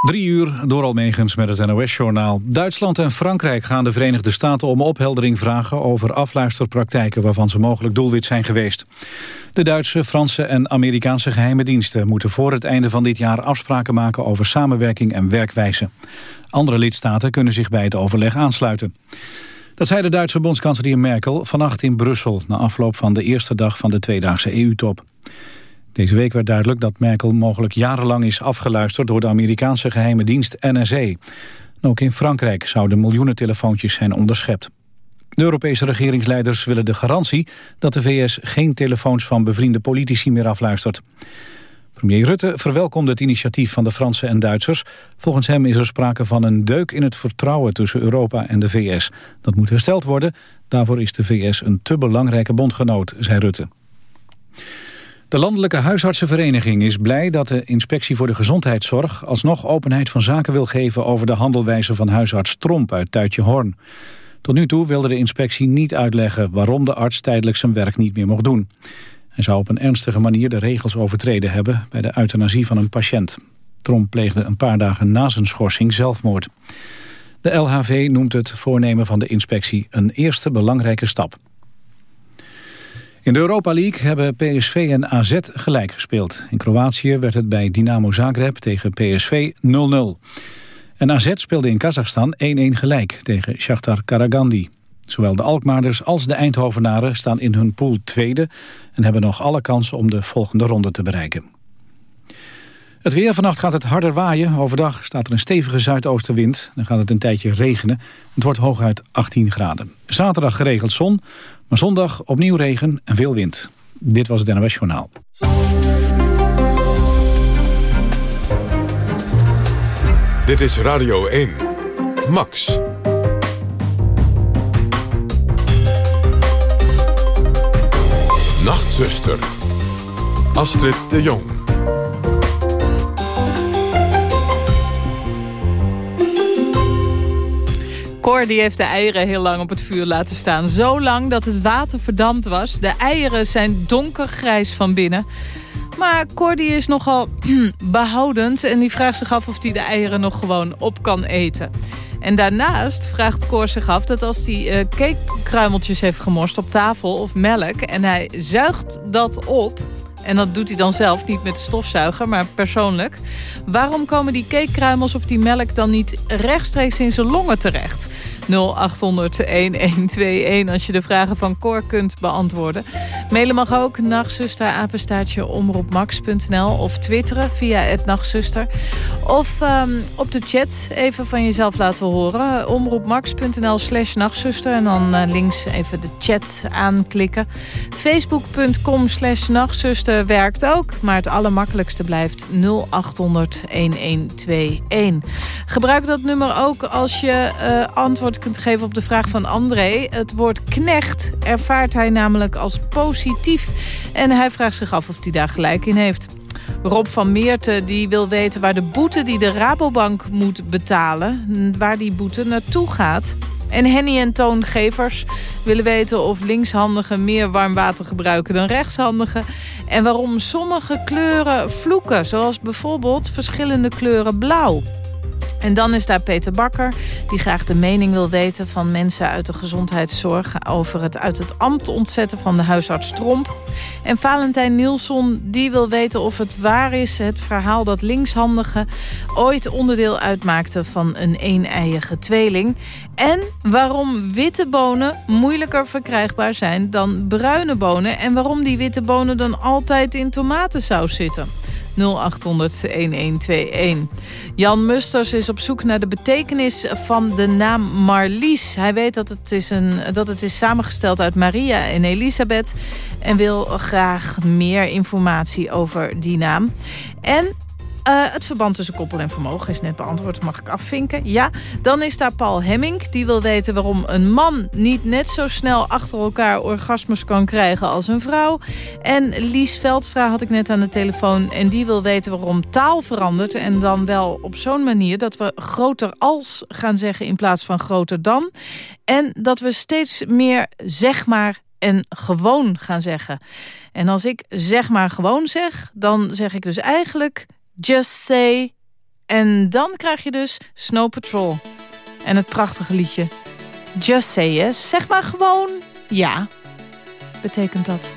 Drie uur door Almegens met het NOS-journaal. Duitsland en Frankrijk gaan de Verenigde Staten om opheldering vragen... over afluisterpraktijken waarvan ze mogelijk doelwit zijn geweest. De Duitse, Franse en Amerikaanse geheime diensten... moeten voor het einde van dit jaar afspraken maken over samenwerking en werkwijze. Andere lidstaten kunnen zich bij het overleg aansluiten. Dat zei de Duitse bondskanselier Merkel vannacht in Brussel... na afloop van de eerste dag van de tweedaagse EU-top. Deze week werd duidelijk dat Merkel mogelijk jarenlang is afgeluisterd... door de Amerikaanse geheime dienst NSA. ook in Frankrijk zouden miljoenen telefoontjes zijn onderschept. De Europese regeringsleiders willen de garantie... dat de VS geen telefoons van bevriende politici meer afluistert. Premier Rutte verwelkomde het initiatief van de Fransen en Duitsers. Volgens hem is er sprake van een deuk in het vertrouwen tussen Europa en de VS. Dat moet hersteld worden. Daarvoor is de VS een te belangrijke bondgenoot, zei Rutte. De Landelijke Huisartsenvereniging is blij dat de Inspectie voor de Gezondheidszorg alsnog openheid van zaken wil geven over de handelwijze van huisarts Tromp uit Tuitje Horn. Tot nu toe wilde de inspectie niet uitleggen waarom de arts tijdelijk zijn werk niet meer mocht doen. Hij zou op een ernstige manier de regels overtreden hebben bij de euthanasie van een patiënt. Tromp pleegde een paar dagen na zijn schorsing zelfmoord. De LHV noemt het voornemen van de inspectie een eerste belangrijke stap. In de Europa League hebben PSV en AZ gelijk gespeeld. In Kroatië werd het bij Dynamo Zagreb tegen PSV 0-0. En AZ speelde in Kazachstan 1-1 gelijk tegen Shakhtar Karagandi. Zowel de Alkmaarders als de Eindhovenaren staan in hun pool tweede... en hebben nog alle kansen om de volgende ronde te bereiken. Het weer. Vannacht gaat het harder waaien. Overdag staat er een stevige zuidoostenwind. Dan gaat het een tijdje regenen. Het wordt hooguit 18 graden. Zaterdag geregeld zon, maar zondag opnieuw regen en veel wind. Dit was het NOS Journaal. Dit is Radio 1. Max. Nachtzuster. Astrid de Jong. Die heeft de eieren heel lang op het vuur laten staan. Zo lang dat het water verdampt was. De eieren zijn donkergrijs van binnen. Maar Cor die is nogal behoudend en die vraagt zich af of hij de eieren nog gewoon op kan eten. En daarnaast vraagt Cor zich af dat als hij uh, cakekruimeltjes heeft gemorst op tafel of melk... en hij zuigt dat op, en dat doet hij dan zelf, niet met stofzuiger, maar persoonlijk. Waarom komen die cakekruimels of die melk dan niet rechtstreeks in zijn longen terecht? 0800-1121 als je de vragen van Cor kunt beantwoorden. Mailen mag ook nachtzuster omroepmax.nl of twitteren via het nachtzuster. Of um, op de chat even van jezelf laten horen. omroepmax.nl slash nachtzuster en dan uh, links even de chat aanklikken. Facebook.com slash nachtzuster werkt ook, maar het allermakkelijkste blijft 0800 1121. Gebruik dat nummer ook als je uh, antwoord kunt geven op de vraag van André. Het woord knecht ervaart hij namelijk als positief. En hij vraagt zich af of hij daar gelijk in heeft. Rob van Meerten die wil weten waar de boete die de Rabobank moet betalen... waar die boete naartoe gaat. En Henny en Toongevers willen weten of linkshandigen meer warm water gebruiken dan rechtshandigen. En waarom sommige kleuren vloeken, zoals bijvoorbeeld verschillende kleuren blauw. En dan is daar Peter Bakker, die graag de mening wil weten van mensen uit de gezondheidszorg over het uit het ambt ontzetten van de huisarts Tromp. En Valentijn Nielsen, die wil weten of het waar is, het verhaal dat linkshandigen ooit onderdeel uitmaakten van een een-eiige tweeling. En waarom witte bonen moeilijker verkrijgbaar zijn dan bruine bonen. En waarom die witte bonen dan altijd in tomatensaus zitten. 0800-1121. Jan Musters is op zoek naar de betekenis van de naam Marlies. Hij weet dat het, is een, dat het is samengesteld uit Maria en Elisabeth... en wil graag meer informatie over die naam. En uh, het verband tussen koppel en vermogen is net beantwoord. Mag ik afvinken? Ja. Dan is daar Paul Hemming. Die wil weten waarom een man niet net zo snel achter elkaar orgasmes kan krijgen als een vrouw. En Lies Veldstra had ik net aan de telefoon. En die wil weten waarom taal verandert. En dan wel op zo'n manier dat we groter als gaan zeggen in plaats van groter dan. En dat we steeds meer zeg maar en gewoon gaan zeggen. En als ik zeg maar gewoon zeg, dan zeg ik dus eigenlijk Just say En dan krijg je dus Snow Patrol. En het prachtige liedje Just Say Yes. Zeg maar gewoon ja. Betekent dat.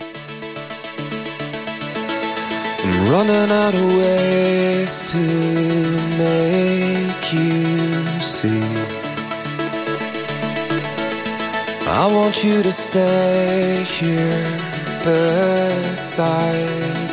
I'm running out of ways to make you see. I want you to stay here beside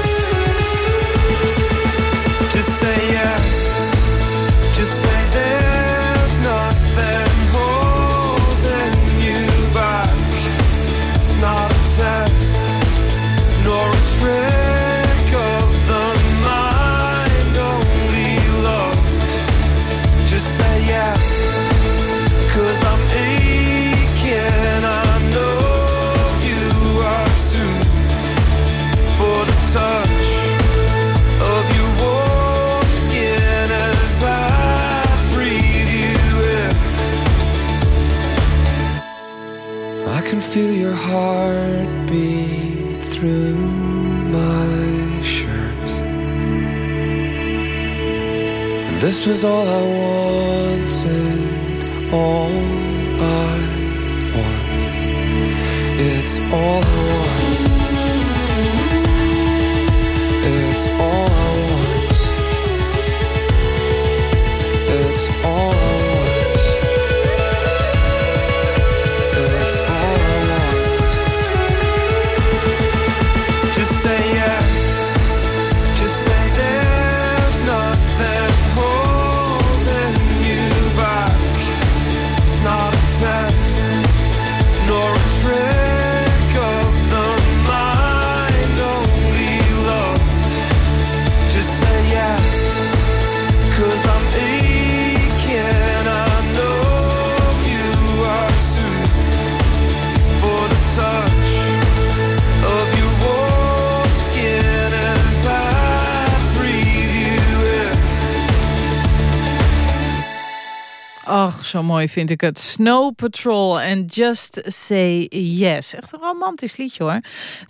Mooi vind ik het. Snow Patrol en Just Say Yes. Echt een romantisch liedje hoor. 0800-1121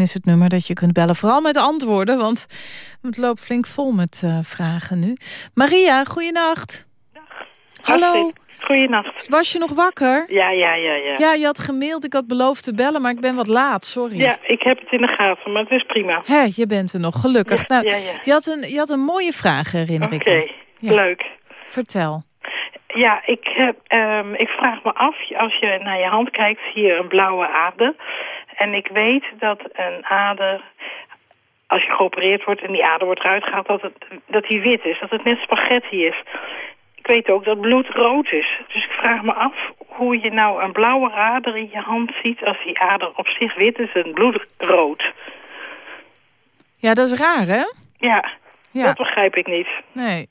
is het nummer dat je kunt bellen. Vooral met antwoorden, want het loopt flink vol met eh, vragen nu. Maria, goeienacht. Hallo, Astrid, Goeienacht. was je nog wakker? Ja, ja, ja, ja. Ja, je had gemaild, ik had beloofd te bellen, maar ik ben wat laat, sorry. Ja, ik heb het in de gaten, maar het is prima. Hé, je bent er nog, gelukkig. Ja, nou, ja, ja. Je, had een, je had een mooie vraag, herinner Oké, ik me. Ja. leuk. Vertel. Ja, ik, heb, ehm, ik vraag me af, als je naar je hand kijkt, zie je een blauwe ader. En ik weet dat een ader, als je geopereerd wordt en die ader wordt eruit gehaald, dat, het, dat die wit is. Dat het net spaghetti is. Ik weet ook dat bloed rood is. Dus ik vraag me af hoe je nou een blauwe ader in je hand ziet... als die ader op zich wit is en bloed rood. Ja, dat is raar, hè? Ja, Ja, dat begrijp ik niet. nee.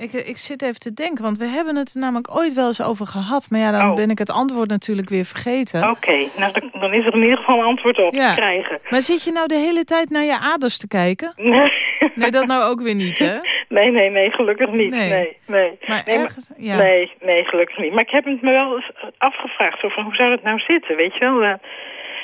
Ik, ik zit even te denken, want we hebben het er namelijk ooit wel eens over gehad. Maar ja, dan Oh. ben ik het antwoord natuurlijk weer vergeten. Oké, nou dan, is er in ieder geval een antwoord op Ja. te krijgen. Maar zit je nou de hele tijd naar je aders te kijken? Nee, Nee, dat nou ook weer niet, hè? nee, nee, nee, gelukkig niet. Nee. Nee, nee. Maar Nee, ergens... Ja. Nee, nee, gelukkig niet. Maar ik heb het me wel eens afgevraagd, zo van, hoe zou dat nou zitten, weet je wel? Eh,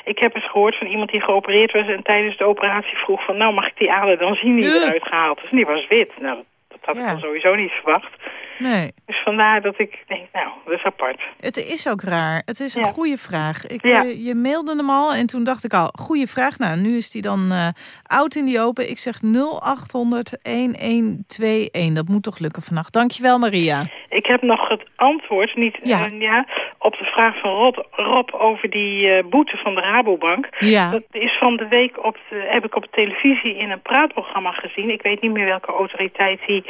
ik heb eens gehoord van iemand die geopereerd was en tijdens de operatie vroeg van, nou mag ik die ader dan zien die eruit gehaald is. En die was wit. Nou, dat, had Ja. ik dan sowieso niet verwacht. Nee, Dus vandaar dat ik denk, nou, dat is apart. het is ook raar. Het is een Ja. goede vraag. Ik, Ja. eh, je mailde hem al en toen dacht ik al, goede vraag. Nou, nu is die dan eh, oud in die open. Ik zeg 0800 1121. Dat moet toch lukken vannacht. Dankjewel, Maria. Ik heb nog het antwoord niet, Ja. eh, ja, op de vraag van Rob, Rob over die boete van de Rabobank. Ja. Dat is van de week op de, heb ik op televisie in een praatprogramma gezien. Ik weet niet meer welke autoriteit die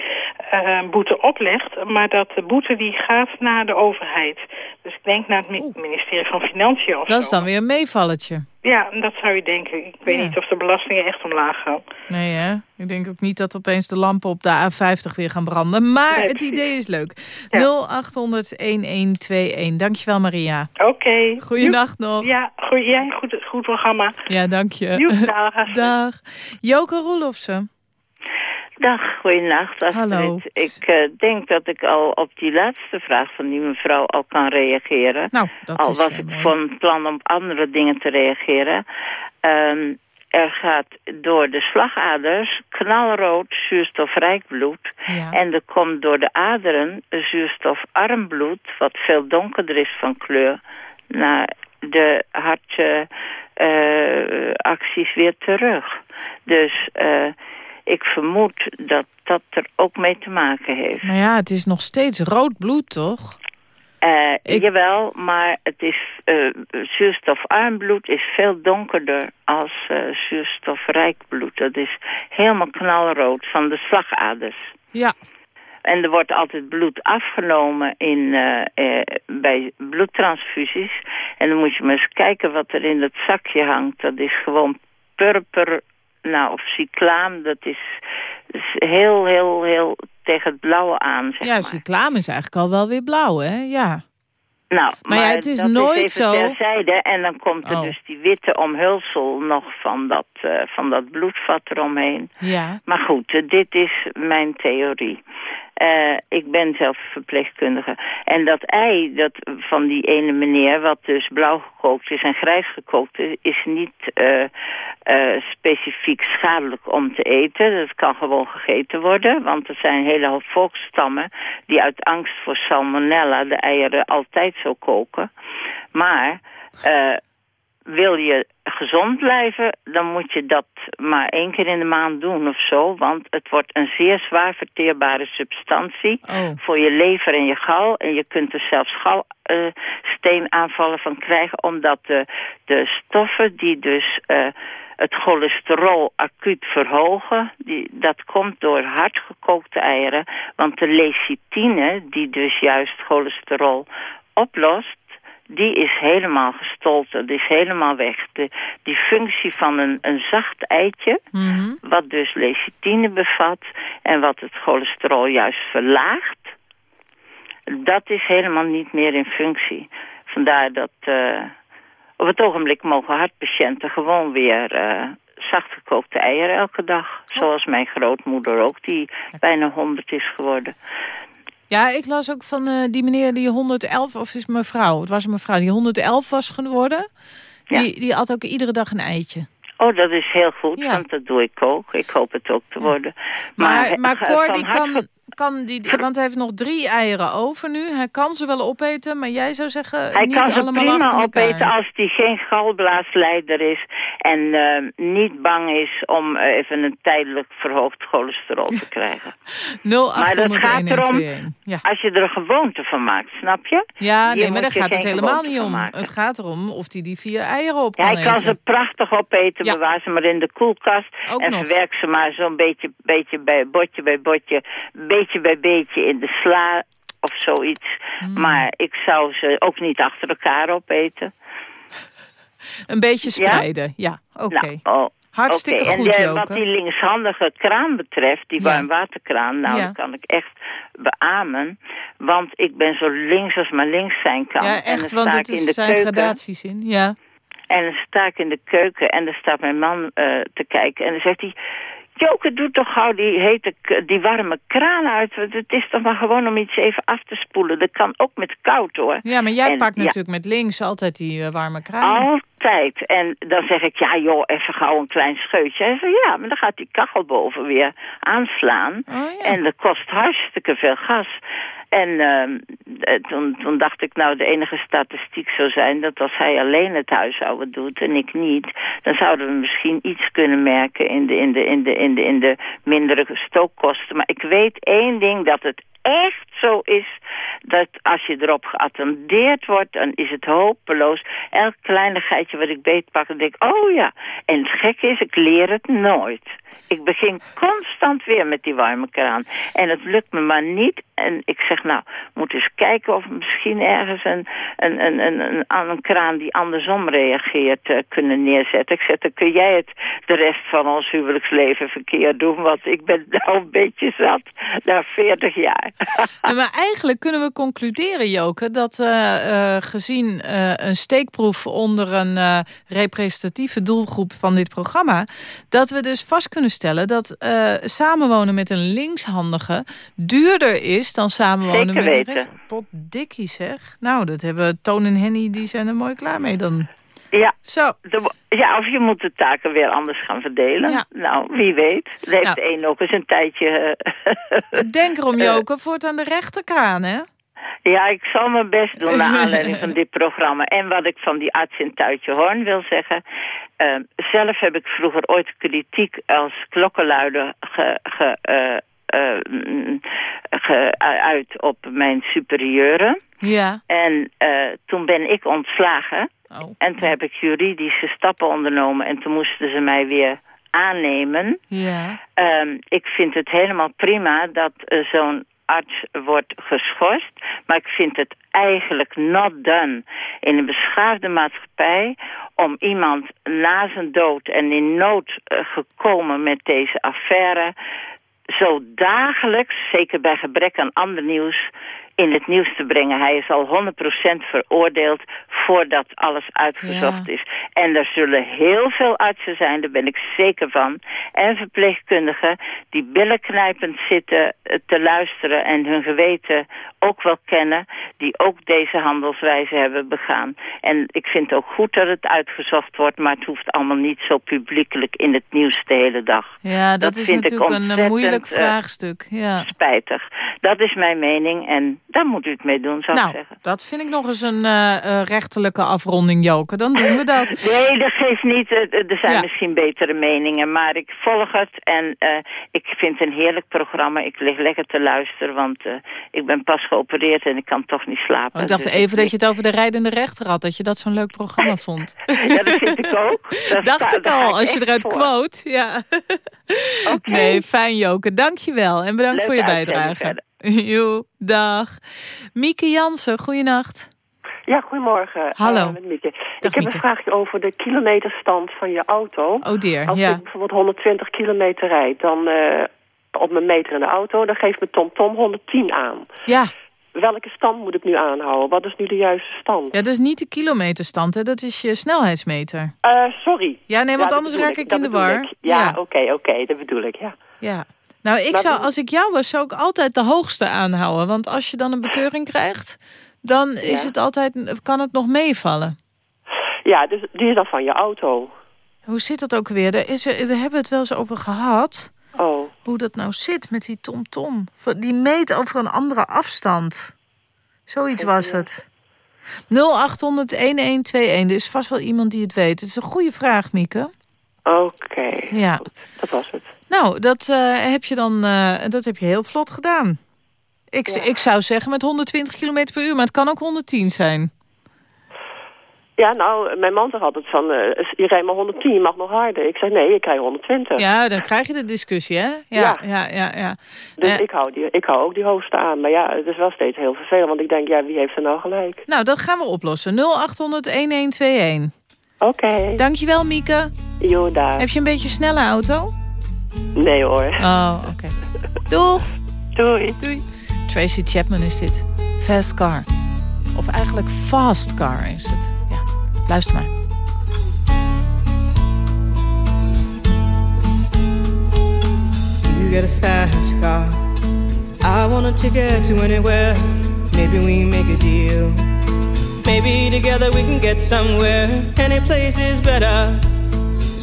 boete oplegt. Maar dat de boete die gaat naar de overheid. Dus ik denk naar het Oeh. ministerie van Financiën of Dat is zo. dan weer een meevalletje. Ja, dat zou je denken. Ik weet Ja. niet of de belastingen echt omlaag gaan. Nee, hè? Ik denk ook niet dat opeens de lampen op de A50 weer gaan branden. Maar Nee, het idee is leuk. Ja. 0800 1121. Dankjewel, Maria. Oké. Goeienacht nog. Ja, goed, jij, goed, goed programma. Ja, dank je. Joep, dag. Dag. Joke Roelofsen. Dag, goeienacht Astrid. Hallo. Ik eh, denk dat ik al op die laatste vraag van die mevrouw al kan reageren. Nou, dat al is was eh, ik mooi. van plan om op andere dingen te reageren. Ehm, er gaat door de slagaders knalrood zuurstofrijk bloed. Ja. En er komt door de aderen zuurstofarm bloed, wat veel donkerder is van kleur, naar de hartacties weer terug. Dus eh, ik vermoed dat dat er ook mee te maken heeft. Maar ja, het is nog steeds rood bloed, toch? Eh, Ik- Jawel, maar het is, eh, zuurstofarm bloed is veel donkerder als eh, zuurstofrijk bloed. Dat is helemaal knalrood van de slagaders. Ja. En er wordt altijd bloed afgenomen in, bij bloedtransfusies. En dan moet je maar eens kijken wat er in dat zakje hangt. Dat is gewoon purper, nou, of cyclaam. Dat is, is heel, heel, heel tegen het blauwe aan, zeg Ja, maar. cyclaam is eigenlijk al wel weer blauw, hè? Ja. Nou, Maar ja, het is nooit is zo- terzijde. En dan komt er Oh. dus die witte omhulsel nog van dat, eh, van dat bloedvat eromheen. Ja. Maar goed, eh, dit is mijn theorie. Eh, ik ben zelf verpleegkundige. En dat ei dat van die ene meneer, wat dus blauw gekookt is en grijs gekookt is, is niet eh, eh, specifiek schadelijk om te eten. Dat kan gewoon gegeten worden, want er zijn hele hoop volkstammen die uit angst voor salmonella de eieren altijd zo koken. Maar wil je gezond blijven, dan moet je dat maar één keer in de maand doen of zo. Want het wordt een zeer zwaar verteerbare substantie Oh. voor je lever en je gal. En je kunt er zelfs galsteenaanvallen van krijgen, omdat de, de stoffen die dus eh, het cholesterol acuut verhogen, die, dat komt door hardgekookte eieren. Want de lecithine, die dus juist cholesterol oplost, die is helemaal gestolten, die is helemaal weg. De, die functie van een, een zacht eitje, Mhm. wat dus lecithine bevat en wat het cholesterol juist verlaagt, dat is helemaal niet meer in functie. Vandaar dat eh, op het ogenblik mogen hartpatiënten gewoon weer eh zachtgekookte eieren elke dag. Zoals mijn grootmoeder ook, die bijna 100 is geworden. Ja, ik las ook van eh, die meneer die 111, of is mevrouw? Het was een mevrouw die 111 was geworden. Ja. Die, die had ook iedere dag een eitje. Oh, dat is heel goed, Ja. want dat doe ik ook. Ik hoop het ook te worden. Maar, maar eh, Cor, die kan, kan die, want hij heeft nog drie eieren over nu. Hij kan ze wel opeten, maar jij zou zeggen Hij niet kan ze allemaal prima opeten als hij geen galblaasleider is en eh, niet bang is om eh, even een tijdelijk verhoogd cholesterol te krijgen. 0800 gaat erom- 1121. Ja, Als je er een gewoonte van maakt, snap je? ja Hier nee, maar daar gaat het helemaal niet om. Het gaat erom of hij die vier eieren op Ja, kan hij kan eten. ze prachtig opeten, Ja. bewaar ze maar in de koelkast. Ook en nog. verwerk ze maar zo'n beetje, beetje bij botje bij botje, beetje bij beetje in de sla of zoiets. Hmm. Maar ik zou ze ook niet achter elkaar opeten. Een beetje spreiden, ja, oké. Nou, oh, Hartstikke Oké, goed, en wat die linkshandige kraan betreft, die Ja. warmwaterkraan, nou, Ja. dat kan ik echt beamen. Want ik ben zo links als maar links zijn kan. ja, en echt, dan want sta het ik in is, de zijn keuken. gradaties in. Ja. En dan sta ik in de keuken en dan staat mijn man eh, te kijken. En dan zegt hij... Joke, doe toch gauw die, hete, die warme kraan uit. Want het is toch maar gewoon om iets even af te spoelen. Dat kan ook met koud, hoor. ja, maar jij En, pakt ja, natuurlijk met links altijd die eh, warme kraan. Altijd. En dan zeg ik, ja joh, even gauw een klein scheutje. Hij zegt, ja, maar dan gaat die kachel boven weer aanslaan. Oh, ja. En dat kost hartstikke veel gas. En ehm, eh, toen, toen dacht ik, nou, de enige statistiek zou zijn... dat als hij alleen het huishouden doet en ik niet... dan zouden we misschien iets kunnen merken in de, in de, in de, in de, in de mindere stookkosten. Maar ik weet één ding, dat het echt zo is dat als je erop geattendeerd wordt, dan is het hopeloos. Elk kleinigheidje wat ik beetpak, dan denk oh ja. En het gekke is, ik leer het nooit. Ik begin constant weer met die warme kraan. En het lukt me maar niet. En ik zeg, nou, moet eens kijken of we misschien ergens een, een, een, een, een, aan een kraan die andersom reageert eh, kunnen neerzetten. Ik zeg, dan kun jij het de rest van ons huwelijksleven verkeerd doen. Want ik ben nou een beetje zat na 40 jaar. Maar eigenlijk kunnen we concluderen, Joke, dat eh, eh, gezien eh, een steekproef onder een representatieve doelgroep van dit programma, dat we dus vast kunnen stellen dat samenwonen met een linkshandige duurder is dan samenwonen Zeker met een weten. rechts. Potdikkie zeg. Nou, dat hebben Toon en Henny, die zijn er mooi klaar mee dan. Ja, Zo, de- ja, of je moet de taken weer anders gaan verdelen. Ja. Nou, wie weet. Er heeft Nou. de een ook eens een tijdje... eh, denk erom, Joke, voort aan de rechterkraan, hè? Ja, ik zal mijn best doen naar aanleiding van dit programma. En wat ik van die arts in Tuitje Hoorn wil zeggen. eh, zelf heb ik vroeger ooit kritiek als klokkenluider ge, ge, eh, eh, mm, op mijn superieuren. Ja. En eh, toen ben ik ontslagen. Oh. En toen heb ik juridische stappen ondernomen. En toen moesten ze mij weer aannemen. Ja. Ehm, ik vind het helemaal prima dat eh, zo'n arts wordt geschorst. Maar ik vind het eigenlijk not done in een beschaafde maatschappij... om iemand na zijn dood en in nood eh, gekomen met deze affaire... zo dagelijks, zeker bij gebrek aan ander nieuws in het nieuws te brengen. Hij is al 100% veroordeeld voordat alles uitgezocht Ja. is. En er zullen heel veel artsen zijn, daar ben ik zeker van. En verpleegkundigen die billenknijpend zitten eh, te luisteren... en hun geweten ook wel kennen... die ook deze handelswijze hebben begaan. En ik vind ook goed dat het uitgezocht wordt... maar het hoeft allemaal niet zo publiekelijk in het nieuws de hele dag. Ja, dat, Dat is vind ik natuurlijk een eh, moeilijk eh, vraagstuk. Ja. Spijtig. Dat is mijn mening en daar moet u het mee doen, zou ik Nou, zeggen. dat vind ik nog eens een eh, eh, rechterlijke afronding, Joke. Dan doen we dat. Nee, dat geeft niet. Eh, Er zijn Ja. misschien betere meningen, maar ik volg het en ik vind het een heerlijk programma. Ik lig lekker te luisteren, want ik ben pas geopereerd en ik kan toch niet slapen. Oh, ik dacht Dus even dat je het over de rijdende rechter had. Dat je dat zo'n leuk programma vond. Ja, dat vind ik ook. Daar dacht sta- ik al, als je eruit voor. quote. Ja. Oké. Nee, fijn Joke. Dank je wel. En bedankt voor je bijdrage. Dag. Mieke Jansen, goeienacht. Ja, goedemorgen. Hallo. Eh, met Mieke. ik heb Mieke. een vraagje over de kilometerstand van je auto. Oh dear, Als ja. ik bijvoorbeeld 120 kilometer rijd, dan eh, op mijn meter in de auto, dan geeft mijn TomTom 110 aan. Ja, Welke stand moet ik nu aanhouden? Wat is nu de juiste stand? ja, dat is niet de kilometerstand, hè. dat is je snelheidsmeter. Eh, sorry. Ja, nee, want anders raak ik in de war. ik. Ja, Ja. oké, oké, dat bedoel ik, ja. Ja. Nou, ik zou, als ik jou was, zou ik altijd de hoogste aanhouden. Want als je dan een bekeuring krijgt, dan is Ja. het altijd, kan het nog meevallen. Ja, dus die is dan van je auto. Hoe zit dat ook weer? Er is we hebben het wel eens over gehad. Oh, Hoe dat nou zit met die TomTom. Die meet over een andere afstand. Zoiets was het. 0800-1121. Er is vast wel iemand die het weet. Het is een goede vraag, Mieke. oké. Ja. Dat was het. Nou, dat, eh, heb je dan, eh, dat heb je heel vlot gedaan. Ik, Ja. ik zou zeggen met 120 km per uur, maar het kan ook 110 zijn. Ja, nou, mijn man zegt altijd van, eh, je rijdt maar 110, je mag nog harder. Ik zeg, nee, ik rij 120. Ja, dan krijg je de discussie, hè? Ja, ja, ja. ja, ja. Dus ik, hou die, ik hou ook die hoogste aan. Maar ja, het is wel steeds heel vervelend. Want ik denk, ja, wie heeft er nou gelijk? Nou, dat gaan we oplossen. 0800-1121. Oké. Dankjewel, Mieke. Jo, daar. Heb je een beetje een snelle auto? Nee hoor. Oh, oké. Doeg. Doei. Doei. Tracy Chapman is dit. Fast Car. Of eigenlijk Fast Car is het. Ja, luister maar. You get a fast car. I want a ticket to anywhere. Maybe we make a deal. Maybe together we can get somewhere. Any place is better.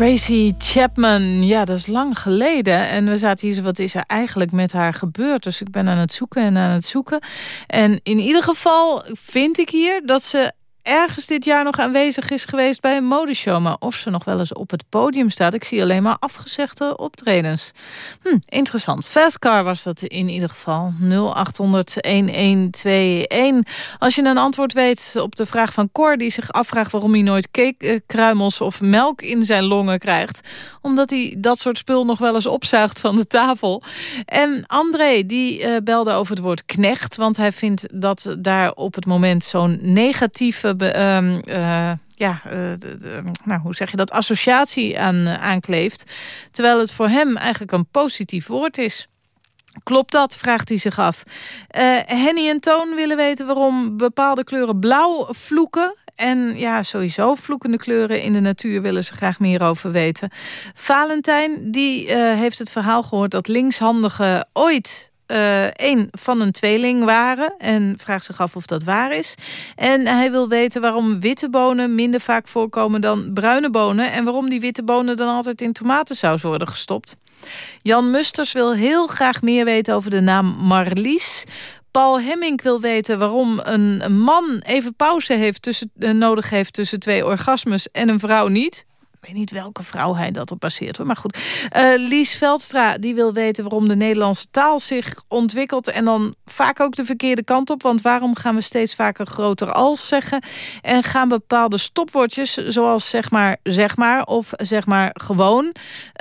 Tracy Chapman, ja, dat is lang geleden. En we zaten hier wat is er eigenlijk met haar gebeurd? Dus ik ben aan het zoeken en aan het zoeken. En in ieder geval vind ik hier dat ze ergens dit jaar nog aanwezig is geweest bij een modeshow. Maar of ze nog wel eens op het podium staat... ik zie alleen maar afgezegde optredens. Hm, interessant. Fastcar was dat in ieder geval. 0800-1121. Als je een antwoord weet op de vraag van Cor... die zich afvraagt waarom hij nooit kruimels of melk in zijn longen krijgt. Omdat hij dat soort spul nog wel eens opzuigt van de tafel. En André, die uh, belde over het woord knecht... want hij vindt dat daar op het moment zo'n negatieve um, ja, uh, de, nou, hoe zeg je dat, associatie aan, uh, aankleeft. Terwijl het voor hem eigenlijk een positief woord is. Klopt dat, vraagt hij zich af. Henny en Toon willen weten waarom bepaalde kleuren blauw vloeken. En ja, sowieso vloekende kleuren in de natuur willen ze graag meer over weten. Valentijn, die heeft het verhaal gehoord dat linkshandigen ooit een van een tweeling waren. En vraagt zich af of dat waar is. En hij wil weten waarom witte bonen minder vaak voorkomen dan bruine bonen. En waarom die witte bonen dan altijd in tomatensaus worden gestopt. Jan Musters wil heel graag meer weten over de naam Marlies. Paul Hemming wil weten waarom een man even pauze heeft tussen, uh, nodig heeft tussen twee orgasmes en een vrouw niet. Ik weet niet welke vrouw hij dat op baseert. Hoor. Maar goed, uh, Lies Veldstra die wil weten waarom de Nederlandse taal zich ontwikkelt... en dan vaak ook de verkeerde kant op. Want waarom gaan we steeds vaker groter als zeggen? En gaan bepaalde stopwoordjes, zoals zeg maar, zeg maar of zeg maar gewoon...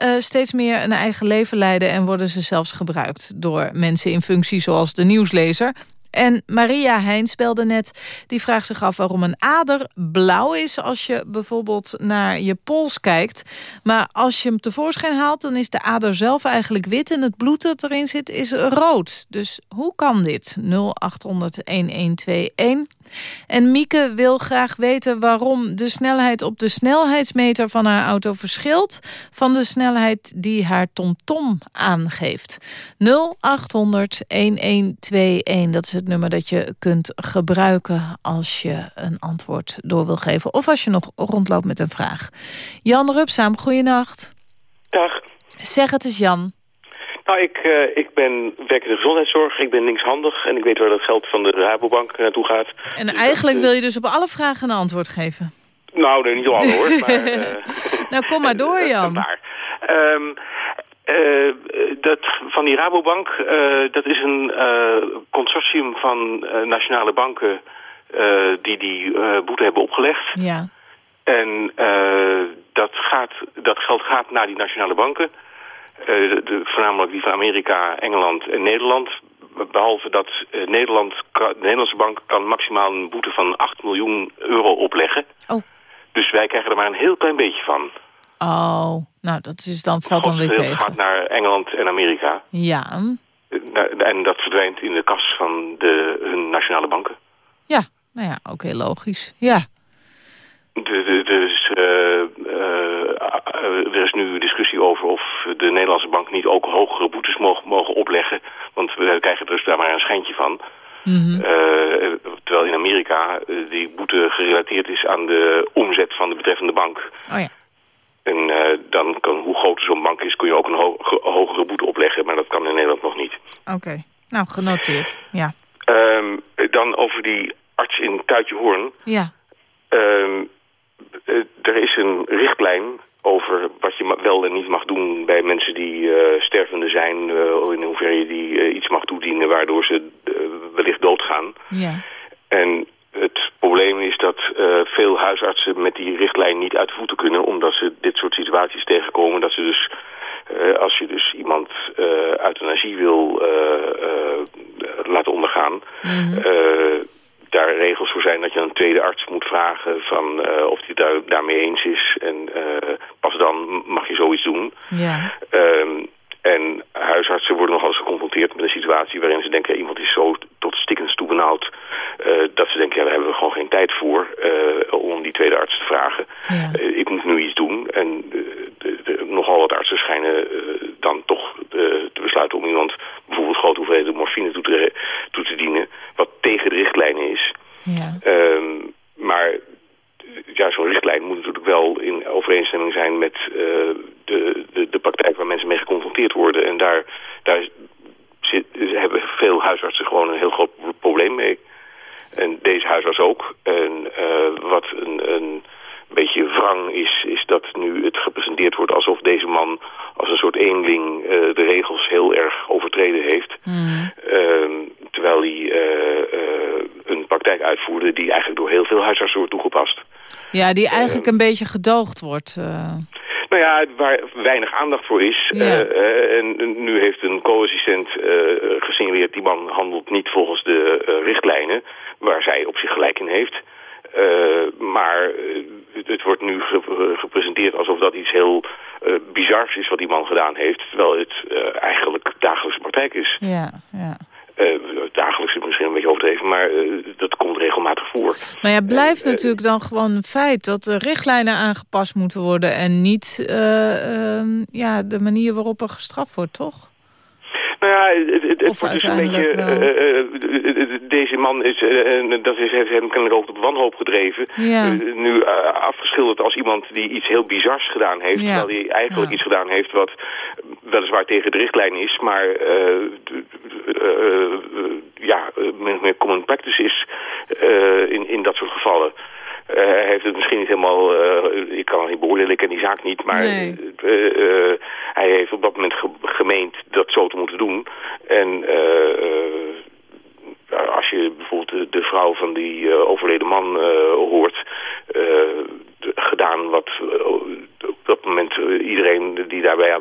Uh, steeds meer een eigen leven leiden... en worden ze zelfs gebruikt door mensen in functie zoals de nieuwslezer... En Maria Heijn belde net, die vraagt zich af waarom een ader blauw is... als je bijvoorbeeld naar je pols kijkt. Maar als je hem tevoorschijn haalt, dan is de ader zelf eigenlijk wit... en het bloed dat erin zit is rood. Dus hoe kan dit? 0800-1121. En Mieke wil graag weten waarom de snelheid op de snelheidsmeter van haar auto verschilt... van de snelheid die haar TomTom aangeeft. 0800-1121, dat is het nummer dat je kunt gebruiken... als je een antwoord door wil geven of als je nog rondloopt met een vraag. Jan Rupsaam, goeienacht. Dag. Zeg het eens, Jan. Nou, ik, uh, ik ben werk in de gezondheidszorg, ik ben linkshandig... en ik weet waar dat geld van de Rabobank naartoe gaat. En dus eigenlijk dat, uh, wil je dus op alle vragen een antwoord geven? Nou, nee, niet op alle hoor. maar, nou, kom maar door, Jan. maar, um, dat van die Rabobank, dat is een consortium van nationale banken... die die boete hebben opgelegd. Ja. En dat, gaat, dat geld gaat naar die nationale banken... De, de, voornamelijk die van Amerika, Engeland en Nederland. Behalve dat uh, Nederland, de Nederlandse bank kan maximaal een boete van 8 miljoen euro opleggen. Oh. Dus wij krijgen er maar een heel klein beetje van. Oh, nou dat is dan, valt dan weer tegen. Het gaat naar Engeland en Amerika. Ja. Uh, en dat verdwijnt in de kas van de, hun nationale banken. Ja, nou ja, heel logisch. Ja. Dus uh, uh, er is nu discussie over of de Nederlandse bank niet ook hogere boetes mogen, mogen opleggen. Want we krijgen dus daar maar een schijntje van. Mm -hmm. uh, terwijl in Amerika die boete gerelateerd is aan de omzet van de betreffende bank. Oh ja. En dan kan, hoe groter zo'n bank is, kun je ook een ho hogere boete opleggen. Maar dat kan in Nederland nog niet. Oké, okay. nou genoteerd, ja. Um, dan over die arts in Tuitjehoorn. Ja. Um, er is een richtlijn over wat je wel en niet mag doen bij mensen die uh, stervende zijn. Uh, in hoeverre je die uh, iets mag toedienen waardoor ze wellicht doodgaan. Ja. En het probleem is dat veel huisartsen met die richtlijn niet uit de voeten kunnen... omdat ze dit soort situaties tegenkomen. Dat ze dus, als je dus iemand euthanasie wil laten ondergaan... Mm -hmm daar regels voor zijn dat je een tweede arts moet vragen van uh, of hij daar, daarmee eens is. En uh, pas dan mag je zoiets doen. Ja. Um, en huisartsen worden nogal eens geconfronteerd met een situatie waarin ze denken... iemand is zo tot stikkens toe benauwd... Uh, dat ze denken, ja, daar hebben we gewoon geen tijd voor om die tweede arts te vragen. Ja. ik moet nu iets doen. En de, de, nogal wat artsen schijnen dan toch te besluiten om iemand... bijvoorbeeld grote hoeveelheden morfine toe te, toe te dienen... wat tegen de richtlijnen is. Ja. Um, maar ja, zo'n richtlijn moet natuurlijk wel in overeenstemming zijn met de, de, de praktijk waar mensen mee geconfronteerd worden. En daar, daar zit, hebben veel huisartsen gewoon een heel groot probleem mee. En deze huisarts ook. En wat een, een beetje wrang is, is dat nu het gepresenteerd wordt alsof deze man als een soort eenling uh, de regels heel erg overtreden heeft. Mm. Uh, terwijl hij praktijk uitvoerde die eigenlijk door heel veel huisartsen wordt toegepast. Ja, die eigenlijk een beetje gedoogd wordt. Nou ja, waar weinig aandacht voor is. Ja. en nu heeft een co-assistent gesignaleerd... die man handelt niet volgens de richtlijnen... waar zij op zich gelijk in heeft... Uh, maar uh, het wordt nu ge gepresenteerd alsof dat iets heel uh, bizars is wat die man gedaan heeft. Terwijl het eigenlijk dagelijkse praktijk is. Ja, ja. Dagelijks is misschien een beetje overdreven, maar dat komt regelmatig voor. Maar ja, blijft natuurlijk dan gewoon een feit dat de richtlijnen aangepast moeten worden... en niet ehm, ja, de manier waarop er gestraft wordt, toch? Nou ja, het, het, het wordt dus een beetje... Uh, uh, deze man is, uh, dat is, heeft hem kennelijk ook tot wanhoop gedreven. Ja. nu afgeschilderd als iemand die iets heel bizars gedaan heeft. Ja. Terwijl hij eigenlijk Ja. iets gedaan heeft wat weliswaar tegen de richtlijn is. Maar ja, meer, meer common practice is in, in dat soort gevallen. Uh, hij heeft het misschien niet helemaal, uh, ik kan het niet beoordelen, ik ken die zaak niet, maar Nee. uh, hij heeft op dat moment ge gemeend dat zo te moeten doen. En als je bijvoorbeeld de, de, vrouw van die overleden man hoort, gedaan wat op dat moment iedereen die daarbij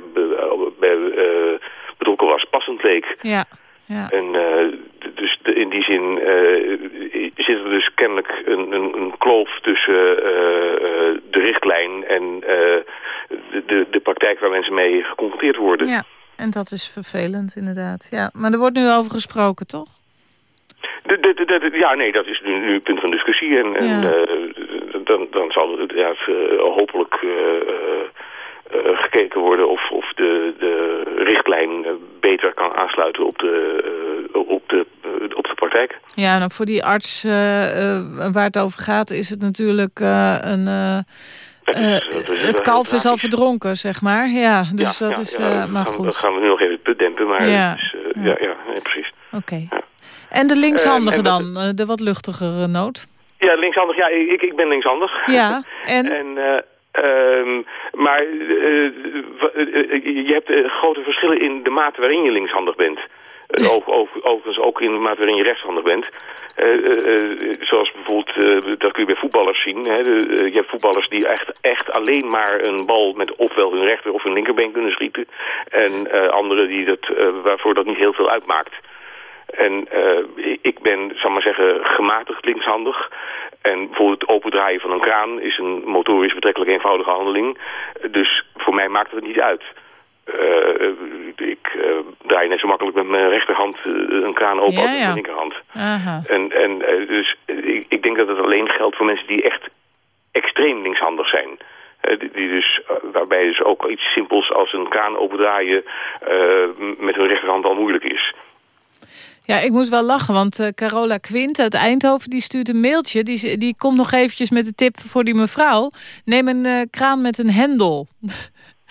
betrokken was passend leek. Ja. Ja. En uh, dus de, in die zin uh, zit er dus kennelijk een, een, een kloof tussen uh, de richtlijn en de, de, de praktijk waar mensen mee geconfronteerd worden. Ja, en dat is vervelend inderdaad. Ja, maar er wordt nu over gesproken, toch? De, de, de, ja, nee, dat is nu, nu een punt van discussie. En, dan, dan zal het ja, hopelijk uh, gekeken worden of, of de, de richtlijn beter kan aansluiten op de, uh, op de, op de praktijk. Ja, nou voor die arts waar het over gaat is het natuurlijk een... Het kalf is al verdronken, zeg maar. Ja, dus ja, dat ja, is ja, maar gaan, goed. Dat gaan we nu nog even put dempen, maar ja, is, ja. ja, precies. Oké. Okay. En de linkshandige en dan, de wat luchtigere noot? Ja, linkshandig, ja, ik, ik ben linkshandig. Ja, en? en Um, maar uh, je hebt grote verschillen in de mate waarin je linkshandig bent. Overigens ook in de mate waarin je rechtshandig bent. zoals bijvoorbeeld, dat kun je bij voetballers zien. Hè, je hebt voetballers die echt, echt alleen maar een bal met ofwel hun rechter of hun linkerbeen kunnen schieten. En anderen die dat, waarvoor dat niet heel veel uitmaakt. En ik ben, zal maar zeggen, gematigd linkshandig. En bijvoorbeeld het opendraaien van een kraan is een motorisch betrekkelijk eenvoudige handeling. Dus voor mij maakt het niet uit. Uh, ik uh, draai net zo makkelijk met mijn rechterhand een kraan open ja, als met ja. mijn linkerhand. Aha. En, en dus ik, ik, denk dat het alleen geldt voor mensen die echt extreem linkshandig zijn. Die, die dus, waarbij dus ook iets simpels als een kraan opendraaien met hun rechterhand al moeilijk is. Ja, ik moest wel lachen, want uh, Carola Quint uit Eindhoven... die stuurt een mailtje, die, die komt nog eventjes met de tip voor die mevrouw. Neem een uh, kraan met een hendel.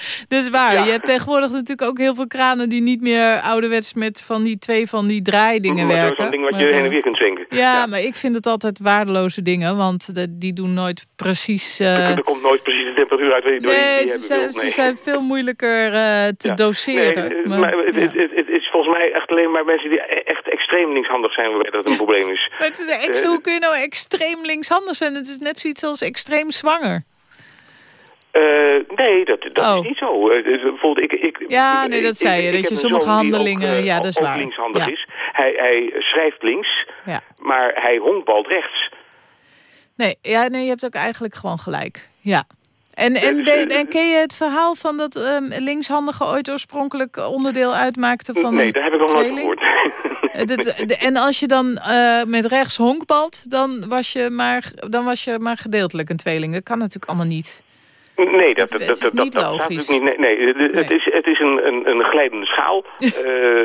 dus waar, ja. je hebt tegenwoordig natuurlijk ook heel veel kranen... die niet meer ouderwets met van die twee van die draaidingen werken. Dat is een ding wat je heen en weer kunt zwenken. Ja, ja, maar ik vind het altijd waardeloze dingen, want de, die doen nooit precies... Uh... Er, komt nooit precies de temperatuur uit. Nee, die, ze, zijn, nee. ze zijn veel moeilijker te doseren. Nee, maar, maar het, het, het, het is volgens mij echt alleen maar mensen die echt extreem linkshandig zijn waarbij dat een probleem is. Maar het is echt, hoe kun je nou extreem linkshandig zijn? Het is net zoiets als extreem zwanger. Uh, nee, dat, dat oh. is niet zo. Uh, bijvoorbeeld, ik, ik, ja, nee, dat zei je. Dat je sommige handelingen... Ook, ja, dat is ook waar. linkshandig ja. is. Hij, hij schrijft links, ja. maar hij honkbalt rechts. Nee, ja, nee, je hebt ook eigenlijk gewoon gelijk. Ja. En, en, en, en ken je het verhaal van dat um, linkshandige ooit oorspronkelijk onderdeel uitmaakte van Nee, dat heb ik nog nooit gehoord. en als je dan uh, met rechts honkbalt, dan was, je maar, dan was je maar gedeeltelijk een tweeling. Dat kan natuurlijk allemaal niet. Nee, dat, dat, dat, dat, niet dat logisch. niet. Nee, nee, het- is, het is een, een, een glijdende schaal. Eh,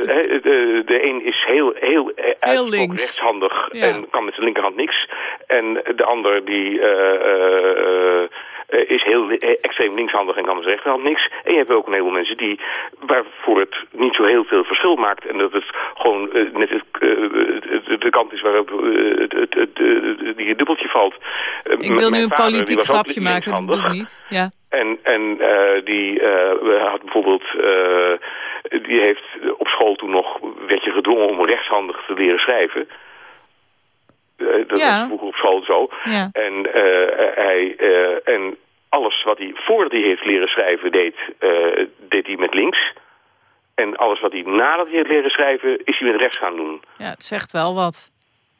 hè, de, de een is heel, heel, eh, uitgesproken links. rechtshandig Ja. en kan met zijn linkerhand niks. En de ander die eh, eh, eh, is heel eh, extreem linkshandig en kan zijn rechterhand niks. En je hebt ook een heleboel mensen die, waarvoor het niet zo heel veel verschil maakt. En dat het gewoon eh, net het, de kant is waarop het, het, het, die het dubbeltje valt. Ik wil nu een vader, politiek grapje maken, dat doe ik niet. Ja. En, en die had bijvoorbeeld, die heeft op school toen nog, werd je gedwongen om rechtshandig te leren schrijven. Eh, dat Ja. was vroeger op school zo. Ja. En, eh, hij, eh, en alles wat hij voordat hij heeft leren schrijven deed, deed hij met links. En alles wat hij nadat hij heeft leren schrijven, is hij met rechts gaan doen. ja, het zegt wel wat.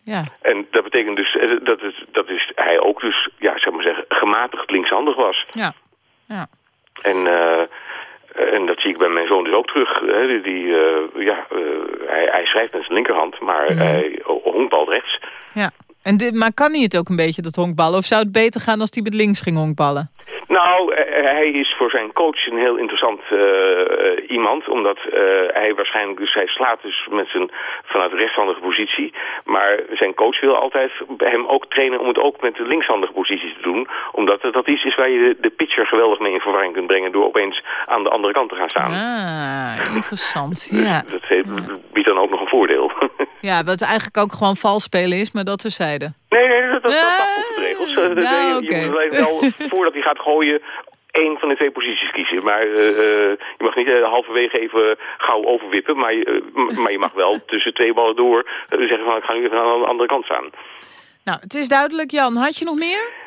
Ja, En dat betekent dus, dat, is, dat is hij ook dus, ja, zeg maar zeggen, gematigd linkshandig was. ja, ja. En, eh, en dat zie ik bij mijn zoon dus ook terug. Hè, die, die, eh, ja, eh, hij, hij schrijft met zijn linkerhand, maar Mhm. hij honkbalt rechts. ja. En dit, maar kan hij het ook een beetje, dat honkballen? Of zou het beter gaan als hij met links ging honkballen? Nou, eh, hij is voor zijn coach een heel interessant eh, eh, iemand. Omdat hij waarschijnlijk, dus hij slaat dus met zijn, vanuit de rechtshandige positie. Maar zijn coach wil altijd hem ook trainen om het ook met de linkshandige positie te doen. Omdat dat iets is waar je de, de pitcher geweldig mee in verwarring kunt brengen... door opeens aan de andere kant te gaan staan. Ah, interessant. Dus Ja. dat biedt dan ook nog een voordeel. ja, wat eigenlijk ook gewoon vals spelen is, maar dat terzijde. Nee, nee, dat, dat, dat past volgens de regels. Nou, je- moet alleen wel, voordat hij gaat gooien, één van de twee posities kiezen. Maar eh, eh, je mag niet eh, halverwege even gauw overwippen. Maar, maar je mag wel tussen twee ballen door zeggen van ik ga nu even aan de andere kant staan. Nou, het is duidelijk, Jan. Had je nog meer?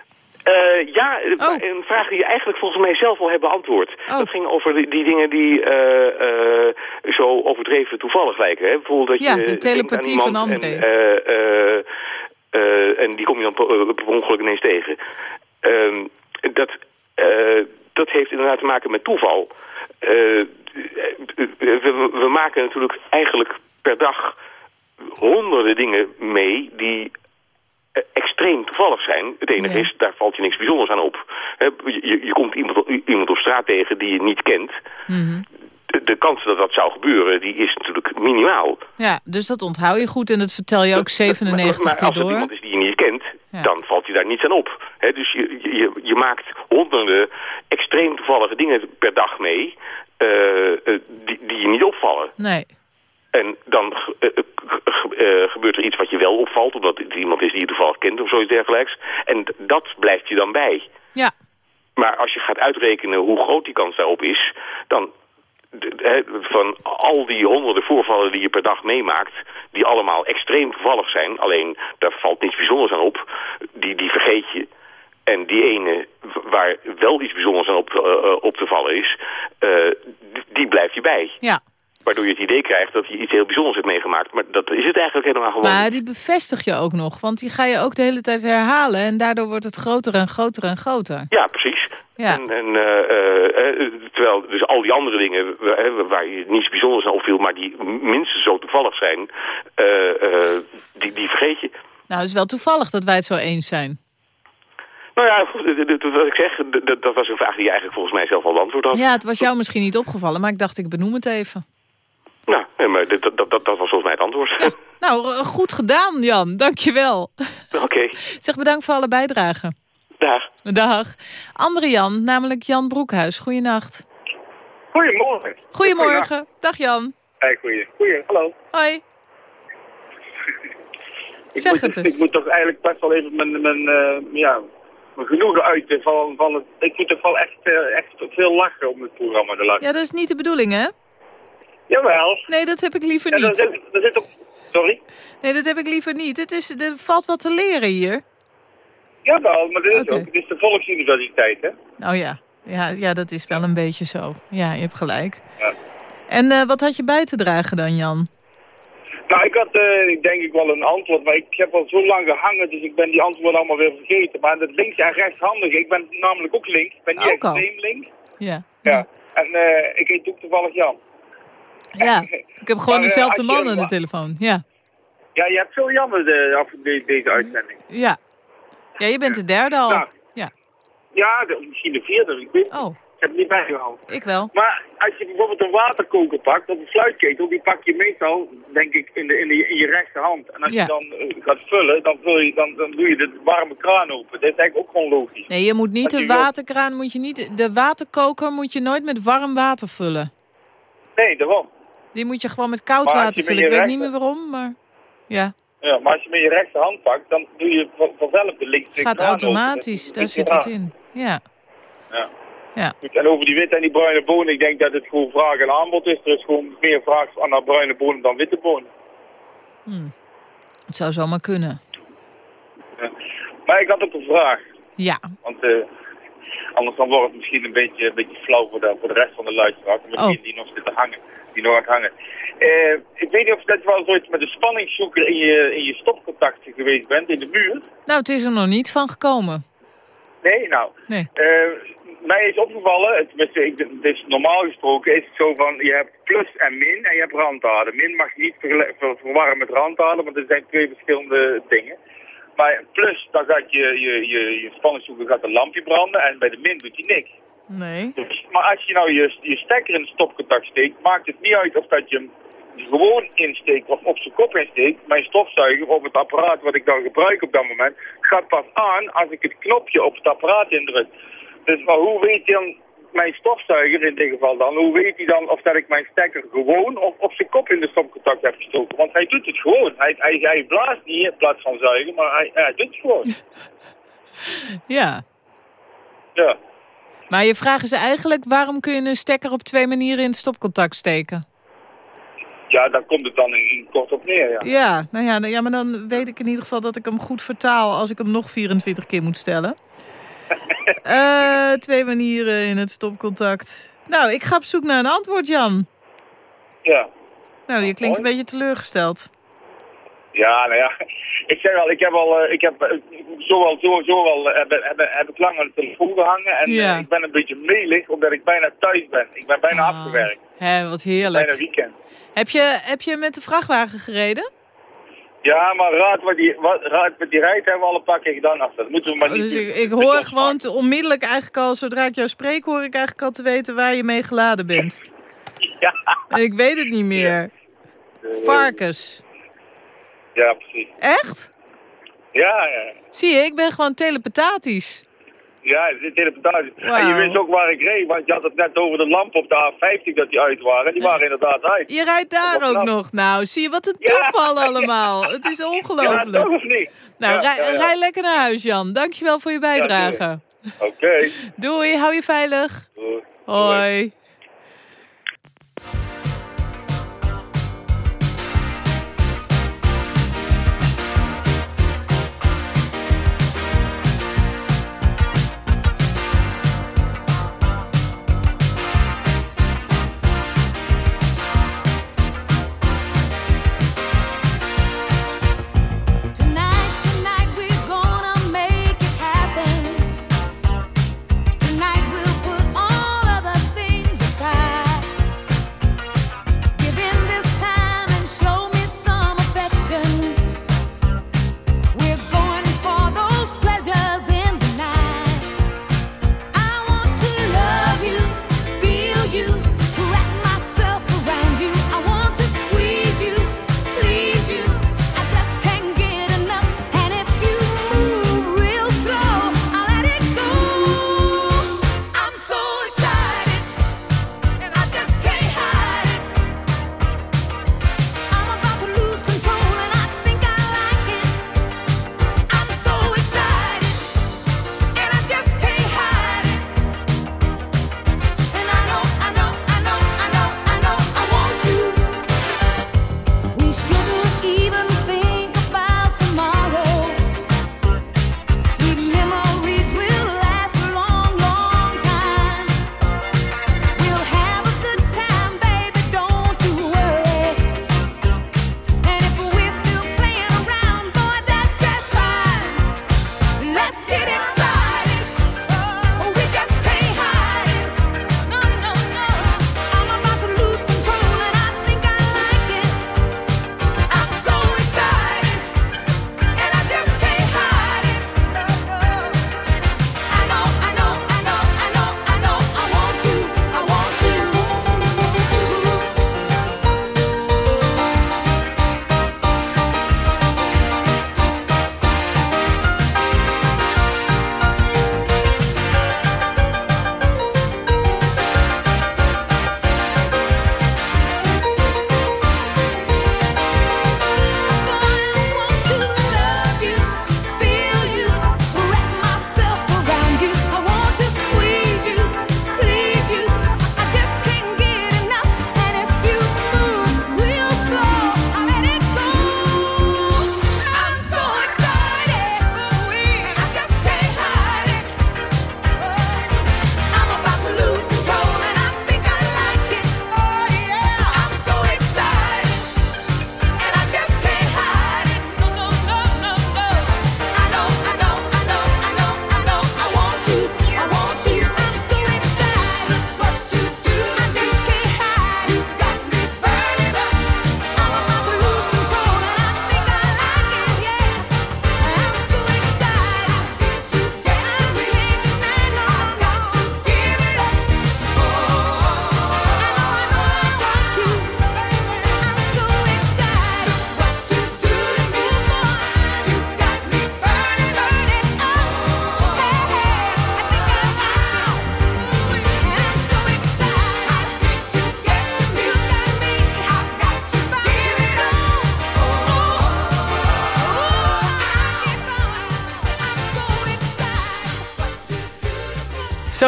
Ja, Oh. een vraag die je eigenlijk volgens mij zelf al hebt beantwoord. Oh. Dat ging over die, die dingen die zo overdreven toevallig lijken. Hè? Bijvoorbeeld dat Ja, je de telepathie van André. En, en die kom je dan per, per ongeluk ineens tegen. Ehm, dat, eh, dat heeft inderdaad te maken met toeval. Eh, we, we- maken natuurlijk eigenlijk per dag honderden dingen mee die eh, extreem toevallig zijn. Het enige is, daar valt je niks bijzonders aan op. Je, je, je komt iemand, iemand op straat tegen die je niet kent. Mhm. De kans dat dat zou gebeuren, die is natuurlijk minimaal. Ja, dus dat onthoud je goed en dat vertel je ook 97 maar, maar keer als het door. iemand is die je niet kent, Ja. dan valt je daar niets aan op. Dus je, je, je maakt honderden extreem toevallige dingen per dag mee... eh, eh, die, die je niet opvallen. Nee. En dan eh, ge- gebeurt er iets wat je wel opvalt... omdat het iemand is die je toevallig kent of zoiets dergelijks. En dat blijft je dan bij. Ja, Maar als je gaat uitrekenen hoe groot die kans daarop is... dan van al die honderden voorvallen die je per dag meemaakt... die allemaal extreem toevallig zijn... alleen daar valt niets bijzonders aan op... die, die vergeet je... En die ene waar wel iets bijzonders aan op, eh, eh, op te vallen is... eh, die, die blijf je bij. ja. Waardoor je het idee krijgt dat je iets heel bijzonders hebt meegemaakt. Maar dat is het eigenlijk helemaal gewoon Maar die bevestig je ook nog, want die ga je ook de hele tijd herhalen... en daardoor wordt het groter en groter en groter. Ja, precies. Ja. En, en, eh, eh, eh, terwijl dus al die andere dingen wa- eh, waar je niets bijzonders aan opviel... maar die minstens zo toevallig zijn, die, die vergeet je. Nou, het is wel toevallig dat wij het zo eens zijn. Nou ja, wat ik zeg, dat was een vraag die je eigenlijk volgens mij zelf al beantwoord had. Ja, het was jou misschien niet opgevallen, maar ik dacht ik benoem het even. Nou, nee, maar dit- dat, dat, dat was volgens mij het antwoord. Nou, eh, goed gedaan Jan, dankjewel. Oké, Zeg bedankt voor alle bijdragen. dag. Dag. Andere Jan, namelijk Jan Broekhuis. Goeienacht. Goedemorgen. Goedemorgen. Dag Jan. Hey, goeie. Goeie, hallo. Hoi. Ik Zeg moet, het eens. Ik moet toch eigenlijk best wel even mijn, mijn, eh, ja, mijn genoegen uiten van, van het... Ik moet toch wel echt, eh, echt veel lachen om het programma te laten. Ja, dat is niet de bedoeling, hè? Jawel. Nee, dat heb ik liever er niet. zit ook... Sorry? Nee, dat heb ik liever niet. Het is, er valt wat te leren hier. Jawel, maar dit is ook... Het is de volksuniversiteit, hè? Oh ja. Ja, ja, dat is wel een beetje zo. Ja, je hebt gelijk. Ja. En eh, wat had je bij te dragen dan, Jan? Nou, ik had ik denk ik wel een antwoord, maar ik heb al zo lang gehangen, dus ik ben die antwoorden allemaal weer vergeten. Maar dat links en rechtshandig, ik ben namelijk ook links. Ik ben niet Ook extreem links. Ja. Ja. En eh, ik heet ook toevallig Jan. Ja, ik heb gewoon Maar, eh, dezelfde man aan de telefoon. Ja. Ja, je hebt veel jammer de, af, de- deze uitzending. Ja. Ja, je bent de derde al. Nou. Ja. Ja, de, misschien de vierde, ik weet Oh. Ik heb het niet bijgehouden. ik wel. Maar als je bijvoorbeeld een waterkoker pakt, of een sluitketel, die pak je meestal, denk ik, in, de, in, de, in je rechterhand. En als Ja. je dan eh, gaat vullen, dan, vul je, dan, dan doe je de warme kraan open. Dat is eigenlijk ook gewoon logisch. Nee, je moet niet de waterkraan, moet je niet, de waterkoker moet je nooit met warm water vullen. Nee, daarom. Die moet je gewoon met koud Maar water vullen. Ik weet niet meer waarom, maar ja, Ja, maar als je met je rechterhand pakt, dan doe je van- vanzelf de links gaat automatisch. Daar zit het in. Ja, Ja. ja. Goed, en over die witte en die bruine bonen, ik denk dat het gewoon vraag en aanbod is. Er is gewoon meer vraag naar bruine bonen dan witte bonen. Hm. Het zou zomaar kunnen. Ja. Maar ik had ook een vraag. Ja, Want eh, anders dan wordt het misschien een beetje, een beetje flauw voor de, voor de rest van de luisteraars. Misschien Oh. die nog zitten hangen. Die hangen. Eh, ik weet niet of je net wel zoiets met een spanningszoeker in je, in je stopcontacten geweest bent, in de muur. nou het is er nog niet van gekomen. Nee, nou. Nee. Eh, mij is opgevallen, het, tenminste, ik, normaal gesproken, is het zo van, je hebt plus en min en je hebt randaden. Min mag je niet verwarren met randaden, want er zijn twee verschillende dingen. Maar plus, dan gaat je, je, je, je spanningszoeker gaat een lampje branden en bij de min doet hij niks. Nee. Dus, maar als je nou je, je stekker in het stopcontact steekt, maakt het niet uit of dat je hem gewoon insteekt of op zijn kop insteekt. Mijn stofzuiger of het apparaat wat ik dan gebruik op dat moment, gaat pas aan als ik het knopje op het apparaat indruk. Dus maar hoe weet dan mijn stofzuiger in dit geval dan, hoe weet hij dan of dat ik mijn stekker gewoon of op zijn kop in de stopcontact heb gestoken? Want hij doet het gewoon. Hij, hij, hij blaast niet in plaats van zuigen, maar hij, hij doet het gewoon. Ja. Ja. Maar je vraag is eigenlijk, waarom kun je een stekker op twee manieren in het stopcontact steken? Ja, daar komt het dan in, in kort op neer, ja. Ja, nou ja, nou ja, maar dan weet ik in ieder geval dat ik hem goed vertaal als ik hem nog 24 keer moet stellen. Eh, twee manieren in het stopcontact. Nou, ik ga op zoek naar een antwoord, Jan. Ja. Nou, je klinkt een beetje teleurgesteld. Ja, nou ja, ik zeg al, ik heb al, eh, ik heb eh, zowel, zo, zo al, eh, heb, heb, heb ik lang aan de telefoon gehangen en Ja. ik ben een beetje melig omdat ik bijna thuis ben. Ik ben bijna Ah, afgewerkt, Hè, wat heerlijk. bijna weekend. Heb je, heb je met de vrachtwagen gereden? Ja, maar raad wat die, wat, raad wat die rijdt hebben we al een paar keer gedaan af. Dat moeten we maar Oh, niet dus ik, hoor gewoon onmiddellijk eigenlijk al, zodra ik jou spreek, hoor ik eigenlijk al te weten waar je mee geladen bent. Ja, Ik weet het niet meer. Varkens. Ja, precies. Echt? Ja, ja. Zie je, ik ben gewoon telepathisch. Ja, de portage. En je wist ook waar ik reed, want je had het net over de lamp op de A50 dat die uit waren. Die waren inderdaad uit. Je rijdt daar ook nog. Nou, zie je wat een Ja. toeval allemaal. Het is Ja, ongelooflijk. toch of niet? nou, Ja, rij, ja, ja. rij lekker naar huis, Jan. Dankjewel voor je bijdrage. Oké. Doei, hou je veilig. Doei. Hoi. Tonight's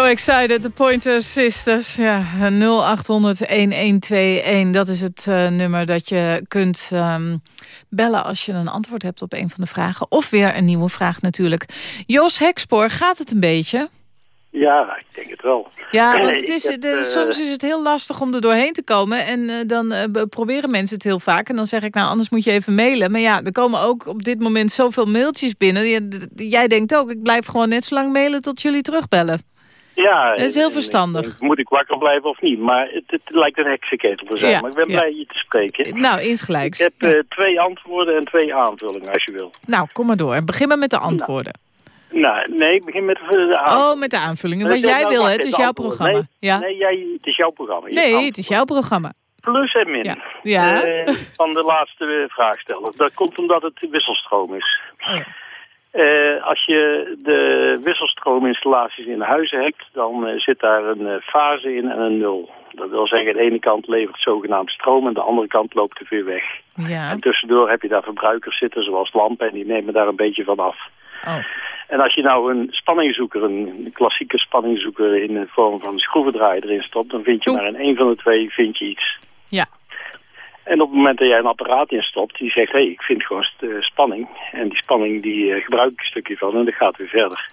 excited, de Pointer Sisters. Ja, 0800-1121, dat is het uh, nummer dat je kunt um, bellen... als je een antwoord hebt op een van de vragen. Of weer een nieuwe vraag natuurlijk. Jos Hekspoor, gaat het een beetje? Ja, ik denk het wel. Ja, want het is, heb, de, eh, soms is het heel lastig om er doorheen te komen. En uh, dan uh, proberen mensen het heel vaak. En dan zeg ik, nou, anders moet je even mailen. Maar ja, er komen ook op dit moment zoveel mailtjes binnen. Jij denkt ook, ik blijf gewoon net zo lang mailen tot jullie terugbellen. Ja, Dat is heel en verstandig. ik moet ik wakker blijven of niet? Maar het, het lijkt een heksenketel te zijn. Ja, maar ik ben ja. blij je te spreken. Nou, insgelijks. Ik heb eh, twee antwoorden en twee aanvullingen, als je wil. Nou, kom maar door. Begin maar met de antwoorden. Nou, nee, ik begin met de, de aanvullingen. Oh, met de aanvullingen. Wat jij nou, wil, hè? Het is jouw programma. Nee, Ja? nee jij, het is jouw programma. Je Nee, antwoord. het is jouw programma. Plus en min. Ja. Ja. Eh, van de laatste eh, vraagsteller. Dat komt omdat het wisselstroom is. Oh ja. Eh, als je de wisselstroominstallaties in huizen hebt, dan eh, zit daar een eh, fase in en een nul. Dat wil zeggen, de ene kant levert zogenaamd stroom en de andere kant loopt er weer weg. Ja. En tussendoor heb je daar verbruikers zitten, zoals lampen, en die nemen daar een beetje van af. Oh. En als je nou een spanningzoeker, een klassieke spanningzoeker in de vorm van een schroevendraaier erin stopt, dan vind je maar in één van de twee vind je iets. Ja. En op het moment dat jij een apparaat instopt, die zegt, hé, hey, ik vind gewoon st- eh, spanning. En die spanning, die eh, gebruik ik een stukje van en dat gaat weer verder.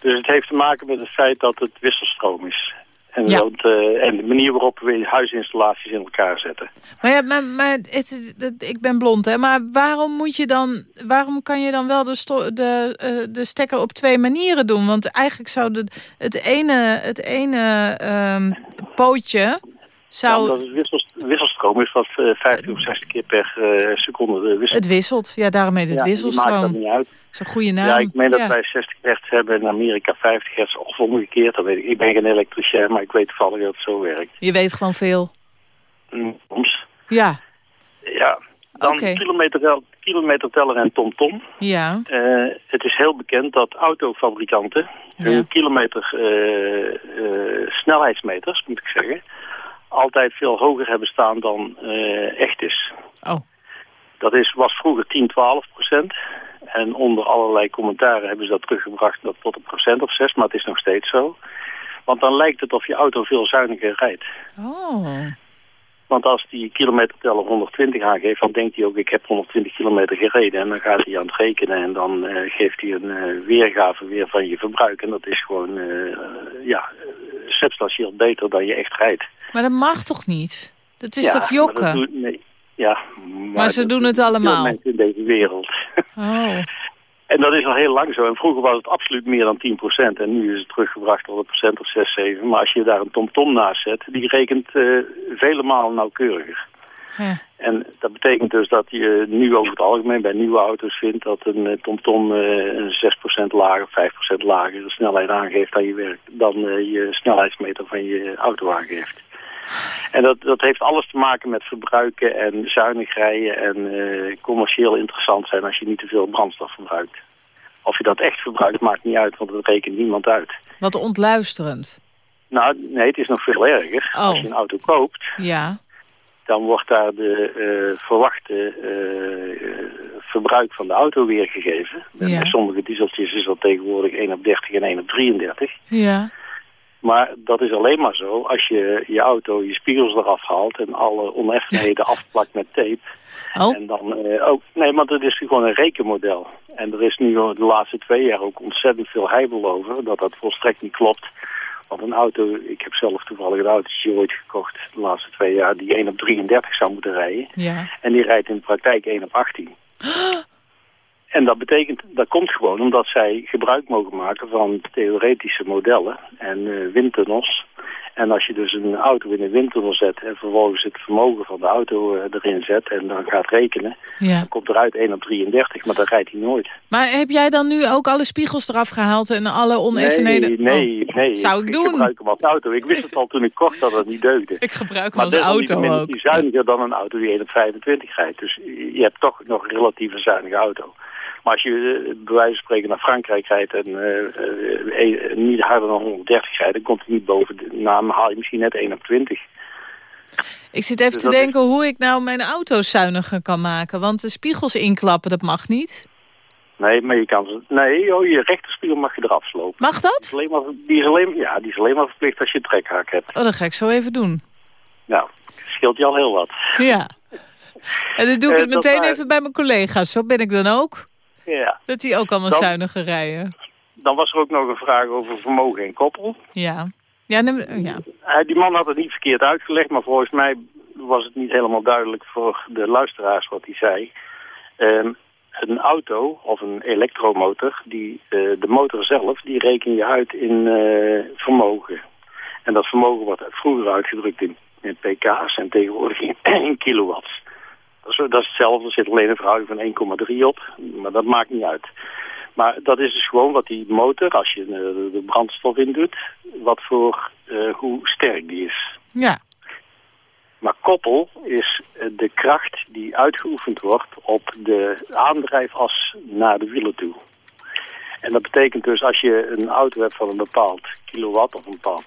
Dus het heeft te maken met het feit dat het wisselstroom is. En, Ja. dat, eh, en de manier waarop we huisinstallaties in elkaar zetten. Maar ja, maar, maar het, het- ik ben blond, hè. Maar waarom moet je dan... Waarom kan je dan wel de, sto- de, de stekker op twee manieren doen? Want eigenlijk zou de, het ene, het ene ehm, pootje... Zou, Omdat het wissels- wisselstroom is wat eh, 50 of 60 keer per eh, seconde de wissel. het wisselt. Ja, daarom heet het Ja, maakt dat niet uit. Dat is een goede naam. Ja, ik meen dat Ja. wij 60 hertz hebben en in Amerika 50 hertz of omgekeerd. Dat weet ik. ik ben geen elektricien, maar ik weet toevallig dat het zo werkt. Je weet gewoon veel. Mm, Soms. Ja, Ja. Dan kilometer, kilometerteller en TomTom. ja, Eh, het is heel bekend dat autofabrikanten hun Ja. kilometer eh, snelheidsmeters, moet ik zeggen, altijd veel hoger hebben staan dan eh, echt is. Oh. Dat is, was vroeger 10, 12 procent. En onder allerlei commentaren hebben ze dat teruggebracht tot- een procent of zes, maar het is nog steeds zo. Want dan lijkt het of je auto veel zuiniger rijdt. Oh. Want als die kilometerteller 120 aangeeft, dan denkt hij ook ik heb 120 kilometer gereden. En dan gaat hij aan het rekenen en dan eh, geeft hij een eh, weergave weer van je verbruik. En dat is gewoon ja, substantieel beter dan je echt rijdt. Maar dat mag toch niet? Dat is Ja, toch jokken? dat doet- nee, ja, maar, ze doen het allemaal. Veel mensen in deze wereld. Oh. En dat is al heel lang zo. En vroeger was het absoluut meer dan 10%. En nu is het teruggebracht tot een procent of 6, 7. Maar als je daar een TomTom naast zet, die rekent eh, vele malen nauwkeuriger. Ja. En dat betekent dus dat je nu over het algemeen bij nieuwe auto's vindt dat een eh, TomTom eh, een 6% lager, 5% lager snelheid aangeeft dan je, werk, dan eh, je snelheidsmeter van je auto aangeeft. En dat, dat heeft alles te maken met verbruiken en zuinig rijden en commercieel interessant zijn als je niet te veel brandstof verbruikt. Of je dat echt verbruikt maakt niet uit, want dat rekent niemand uit. Wat ontluisterend. Nou, nee, het is nog veel erger. Oh. Als je een auto koopt, Ja. Dan wordt daar de eh, verwachte eh, verbruik van de auto weergegeven. Ja. Bij sommige dieseltjes is dat tegenwoordig 1 op 30 en 1 op 33. Ja. Maar dat is alleen maar zo als je je auto je spiegels eraf haalt en alle oneffenheden afplakt met tape. Oh. En dan eh, ook, nee, want het is gewoon een rekenmodel. En er is nu de laatste twee jaar ook ontzettend veel heibel over dat dat volstrekt niet klopt. Want een auto, ik heb zelf toevallig een autootje ooit gekocht de laatste twee jaar die 1 op 33 zou moeten rijden. Ja. En die rijdt in de praktijk 1 op 18. En dat betekent, dat komt gewoon omdat zij gebruik mogen maken van theoretische modellen en eh, windtunnels. En als je dus een auto in een windtunnel zet en vervolgens het vermogen van de auto eh, erin zet en dan gaat rekenen, Ja. dan komt eruit 1 op 33, maar dan rijdt hij nooit. Maar heb jij dan nu ook alle spiegels eraf gehaald en alle onevenheden? Nee, nee, nee. Zou ik doen? gebruik hem als auto. Ik wist het al toen ik kocht dat het niet deugde. Ik gebruik hem Maar als auto ook. is die zuiniger dan een auto die 1 op 25 rijdt. Dus je hebt toch nog een relatieve zuinige auto. Maar als je eh, bij wijze van spreken naar Frankrijk rijdt en eh, eh, niet harder dan 130 rijdt, dan komt hij niet boven de naam, haal je misschien net 1 op 20. Ik zit even Dus te is- denken hoe ik nou mijn auto zuiniger kan maken. Want de spiegels inklappen, dat mag niet. Nee, maar je kan ze... Nee, oh, je rechterspiegel mag je eraf slopen. Mag dat? Die is alleen maar, die is alleen, ja, die is alleen maar verplicht als je een trekhak hebt. Oh, dat ga ik zo even doen. Nou, scheelt je al heel wat. Ja. En dan doe ik het meteen even bij mijn collega's. Zo ben ik dan ook. Ja. Dat die ook allemaal Dan- zuiniger rijden. Dan was er ook nog een vraag over vermogen en koppel. Ja. Ja, die man had het niet verkeerd uitgelegd, maar volgens mij was het niet helemaal duidelijk voor de luisteraars wat hij zei. Ehm, een auto of een elektromotor, die, eh, de motor zelf, die reken je uit in eh, vermogen. En dat vermogen wordt vroeger uitgedrukt in, in pk's en tegenwoordig in, in kilowatts. Dat is, hetzelfde, er zit alleen een verhouding van 1,3 op, maar dat maakt niet uit. Maar dat is dus gewoon wat die motor, als je eh, de brandstof in doet, wat voor, eh, hoe sterk die is. Ja. Maar koppel is eh, de kracht die uitgeoefend wordt op de aandrijfas naar de wielen toe. En dat betekent dus als je een auto hebt van een bepaald kilowatt of een bepaald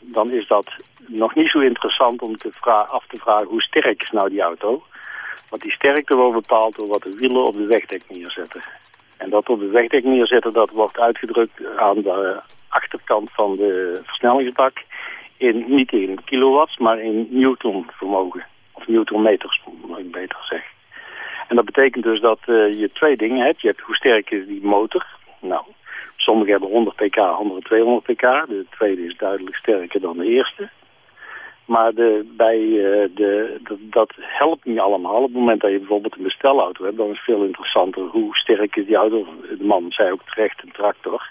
dan is dat nog niet zo interessant om te af te vragen hoe sterk is nou die auto. Want die sterkte wordt bepaald door wat de wielen op de wegdek neerzetten. En dat op de wegdek neerzetten, dat wordt uitgedrukt aan de achterkant van de versnellingsbak. In, niet in kilowatts, maar in newton vermogen. Of newtonmeters, moet ik beter zeggen. En dat betekent dus dat eh, je twee dingen hebt. Je hebt hoe sterk is die motor. Nou, sommigen hebben 100 pk, anderen 200 pk. De tweede is duidelijk sterker dan de eerste. Maar de, bij, eh, de, dat, dat helpt niet allemaal. Op het moment dat je bijvoorbeeld een bestelauto hebt, dan is het veel interessanter hoe sterk is die auto. De man zei ook terecht een tractor.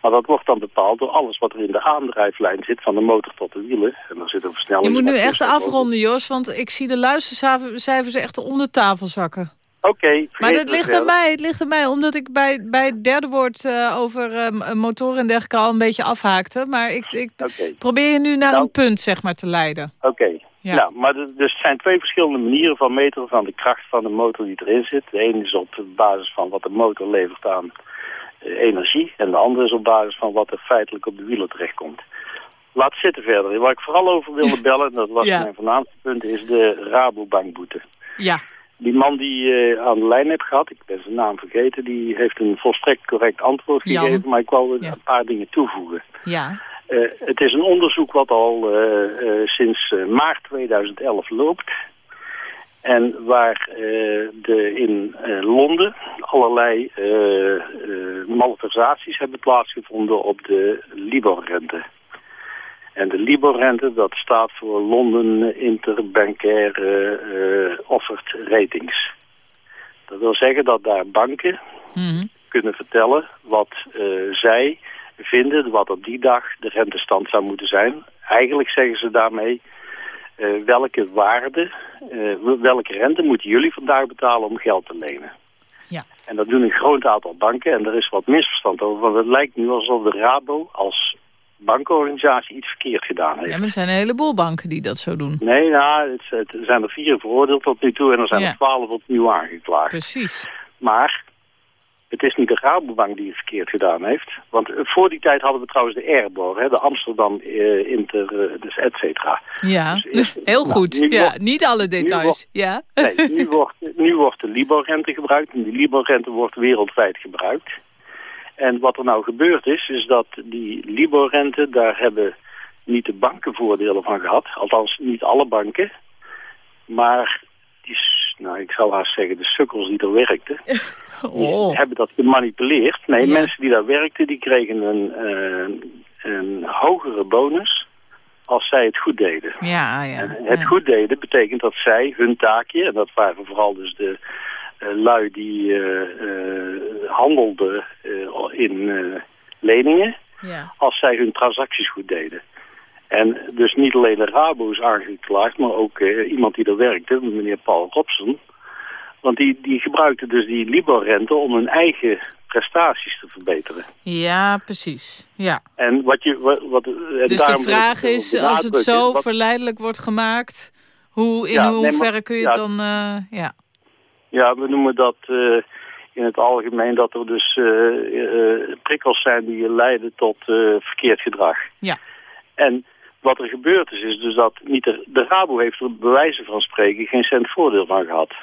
Maar dat wordt dan bepaald door alles wat er in de aandrijflijn zit, van de motor tot de wielen. En daar zit een versnelling Je moet nu echt afronden, Jos, want ik zie de luistercijfers echt onder tafel zakken. Oké. Maar dat ligt aan mij. Het ligt aan mij, omdat ik bij, bij het derde woord eh, over eh, motoren en dergelijke al een beetje afhaakte. Maar ik, ik probeer je nu naar Nou. een punt, zeg maar, te leiden. Oké. Ja. Nou, maar dus het zijn twee verschillende manieren van meten van de kracht van de motor die erin zit. De ene is op basis van wat de motor levert aan eh, energie. En de andere is op basis van wat er feitelijk op de wielen terechtkomt. Laat zitten verder. Waar ik vooral over wilde bellen, en dat was Ja. mijn voornaamste punt, is de Rabobankboete. Ja. Die man die eh, aan de lijn heb gehad, ik ben zijn naam vergeten, die heeft een volstrekt correct antwoord Jan. gegeven. Maar ik wou een paar dingen toevoegen. Ja. Eh, het is een onderzoek wat al eh, sinds maart 2011 loopt. En waar de, in Londen allerlei malversaties hebben plaatsgevonden op de Libor-rente. En de Libor-rente, dat staat voor London Interbankaire eh, Offered Ratings. Dat wil zeggen dat daar banken kunnen vertellen wat eh, zij vinden, wat op die dag de rentestand zou moeten zijn. Eigenlijk zeggen ze daarmee eh, welke waarde, welke rente moeten jullie vandaag betalen om geld te lenen. Ja. En dat doen een groot aantal banken en er is wat misverstand over. Want het lijkt nu alsof de Rabo als bankenorganisatie iets verkeerd gedaan heeft. ja, maar er zijn een heleboel banken die dat zo doen. Nee, nou, het, het- er zijn er vier veroordeeld tot nu toe en er zijn Ja. er twaalf opnieuw aangeklaagd. Precies. Maar het is niet de Rabobank die het verkeerd gedaan heeft. Want voor die tijd hadden we trouwens de Airbor, hè, de Amsterdam eh, Inter, eh, dus et cetera. Ja, Dus heel nou, goed. Ja, wordt- niet alle details. wordt- Ja. Nee, nu wordt, nu wordt de Libor-rente gebruikt en die Libor-rente wordt wereldwijd gebruikt. En wat er nou gebeurd is, is dat die Libor-rente, daar hebben niet de banken voordelen van gehad. Althans, niet alle banken. Maar, die, nou, ik zou haast zeggen, de sukkels die er werkten, die Oh. hebben dat gemanipuleerd. Nee, Ja. mensen die daar werkten, die kregen een, eh, een hogere bonus als zij het goed deden. Ja, ja. En het goed deden betekent dat zij hun taakje, en dat waren vooral dus de lui die eh, eh, handelden eh, in eh, leningen, Ja. als zij hun transacties goed deden. En dus niet alleen de Rabo is aangeklaagd, maar ook eh, iemand die er werkte, meneer Paul Robson. Want die, die gebruikte dus die Libor-rente om hun eigen prestaties te verbeteren. ja, precies. Ja. En wat je, wat, Dus de vraag is, als het zo wat- verleidelijk wordt gemaakt... Hoe, in Ja, nee, maar- hoeverre kun je het dan... eh, ja. Ja, we noemen dat eh, in het algemeen dat er dus eh, eh, prikkels zijn die leiden tot verkeerd gedrag. Ja. En wat er gebeurd is, is dus dat niet de, de Rabo heeft er bij wijze van spreken geen cent voordeel van gehad.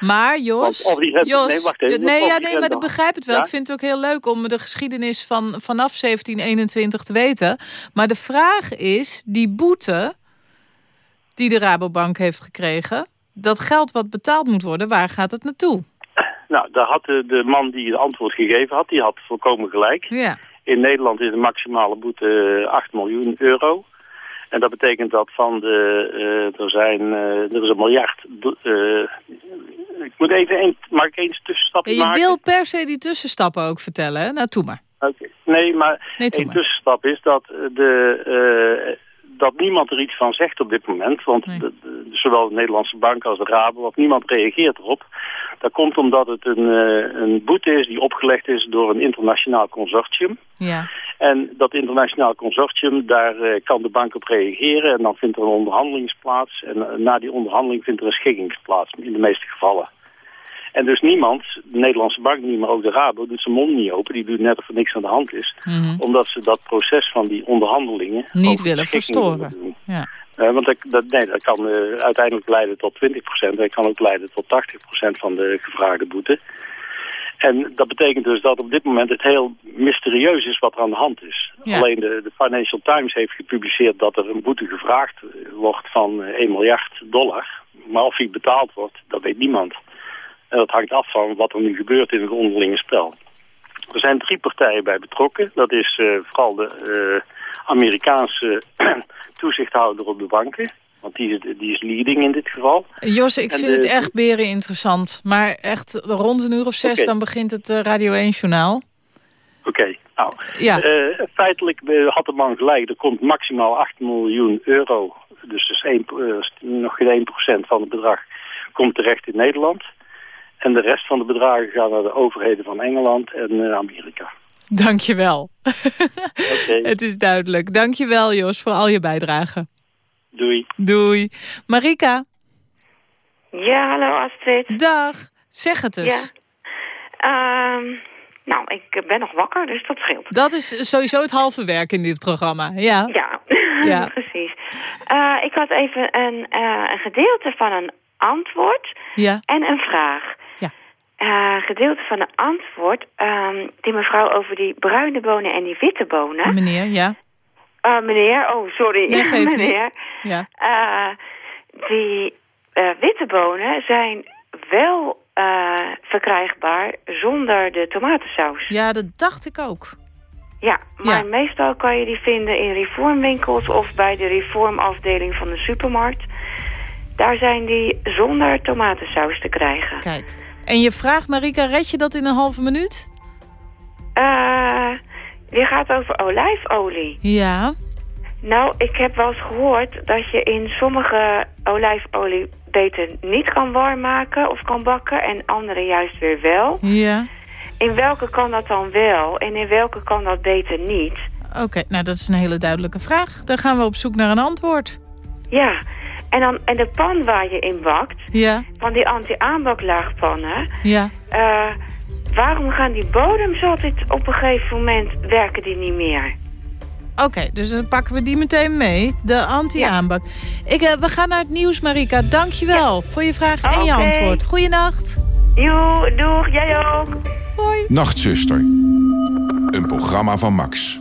Maar Jos, rente- Jos nee, wacht even, nee, ja, nee, maar ik begrijp het wel. Ja? Ik vind het ook heel leuk om de geschiedenis van vanaf 1721 te weten. Maar de vraag is, die boete die de Rabobank heeft gekregen... dat geld wat betaald moet worden, waar gaat het naartoe? Nou, daar had de, de man die het antwoord gegeven had, die had volkomen gelijk. Ja. In Nederland is de maximale boete eh, 8 miljoen euro. En dat betekent dat van de, eh, er zijn, eh, er is een miljard. eh, ik moet even, een, mag ik eens tussenstap En je maken? wil per se die tussenstappen ook vertellen, hè? Nou, toe maar. Oké. Nee, maar Nee, doe één maar. tussenstap is dat, eh, de, eh, dat niemand er iets van zegt op dit moment. Want de- de- zowel de Nederlandse bank als de Rabo, of niemand reageert erop. Dat komt omdat het een, eh, een boete is die opgelegd is door een internationaal consortium. Ja. En dat internationaal consortium, daar eh, kan de bank op reageren. En dan vindt er een onderhandeling plaats. En eh, na die onderhandeling vindt er een schikking plaats, in de meeste gevallen. En dus niemand, de Nederlandse bank niet, maar ook de Rabo, doet zijn mond niet open. Die doet net of er niks aan de hand is. Mhm. Omdat ze dat proces van die onderhandelingen... Niet willen verstoren. Ja. Eh, want dat, dat, nee, dat kan eh, uiteindelijk leiden tot 20%. Dat kan ook leiden tot 80% van de gevraagde boete. En dat betekent dus dat op dit moment het heel mysterieus is wat er aan de hand is. Ja. Alleen de, de Financial Times heeft gepubliceerd dat er een boete gevraagd eh, wordt van eh, 1 miljard dollar. Maar of die betaald wordt, dat weet niemand. En dat hangt af van wat er nu gebeurt in het onderlinge spel. Er zijn drie partijen bij betrokken. Dat is eh, vooral de eh, Amerikaanse toezichthouder op de banken. Want die is, die is leading in dit geval. Jos, ik En vind de- het echt beren interessant. Maar echt rond een uur of zes, dan begint het eh, Radio 1-journaal. Oké, nou. Ja. feitelijk had de man gelijk. Er komt maximaal 8 miljoen euro. Dus, dus één, eh, nog geen 1% van het bedrag komt terecht in Nederland. En de rest van de bedragen gaan naar de overheden van Engeland en eh, Amerika. Dank je wel. Oké, Het is duidelijk. Dank je wel, Jos, voor al je bijdrage. doei. Doei. Marika, Ja, hallo Astrid. dag. Zeg het eens. Ja. Ehm, nou, ik ben nog wakker, dus dat scheelt. Dat is sowieso het halve werk in dit programma. Ja. Ja, Ja. precies. Eh, ik had even een, eh, een gedeelte van een antwoord Ja. en een vraag. Eh, gedeelte van een antwoord, ehm, die mevrouw over die bruine bonen en die witte bonen. Meneer, ja. Eh, meneer, oh sorry, Nee, geeft niet. meneer. Ja. Eh, die witte bonen zijn wel verkrijgbaar zonder de tomatensaus. Ja, dat dacht ik ook. Ja, maar Ja. meestal kan je die vinden in reformwinkels of bij de reformafdeling van de supermarkt. Daar zijn die zonder tomatensaus te krijgen. Kijk. En je vraagt, Marika, red je dat in een halve minuut? Eh, die gaat over olijfolie. Ja. Nou, ik heb wel eens gehoord dat je in sommige olijfolie beter niet kan warm maken of kan bakken en andere juist weer wel. Ja. In welke kan dat dan wel en in welke kan dat beter niet? Oké, nou dat is een hele duidelijke vraag. Dan gaan we op zoek naar een antwoord. Ja, en, dan, en de pan waar je in bakt, Ja. van die anti-aanbaklaagpannen... Ja. eh, waarom gaan die bodems altijd op een gegeven moment werken die niet meer? Oké, dus dan pakken we die meteen mee. De anti-aanbak. Ik, eh, we gaan naar het nieuws, Marika. Dank je wel voor je vraag en je antwoord. Goeienacht. Joe, doeg, jij ook. Hoi. Nachtzuster. Een programma van Max.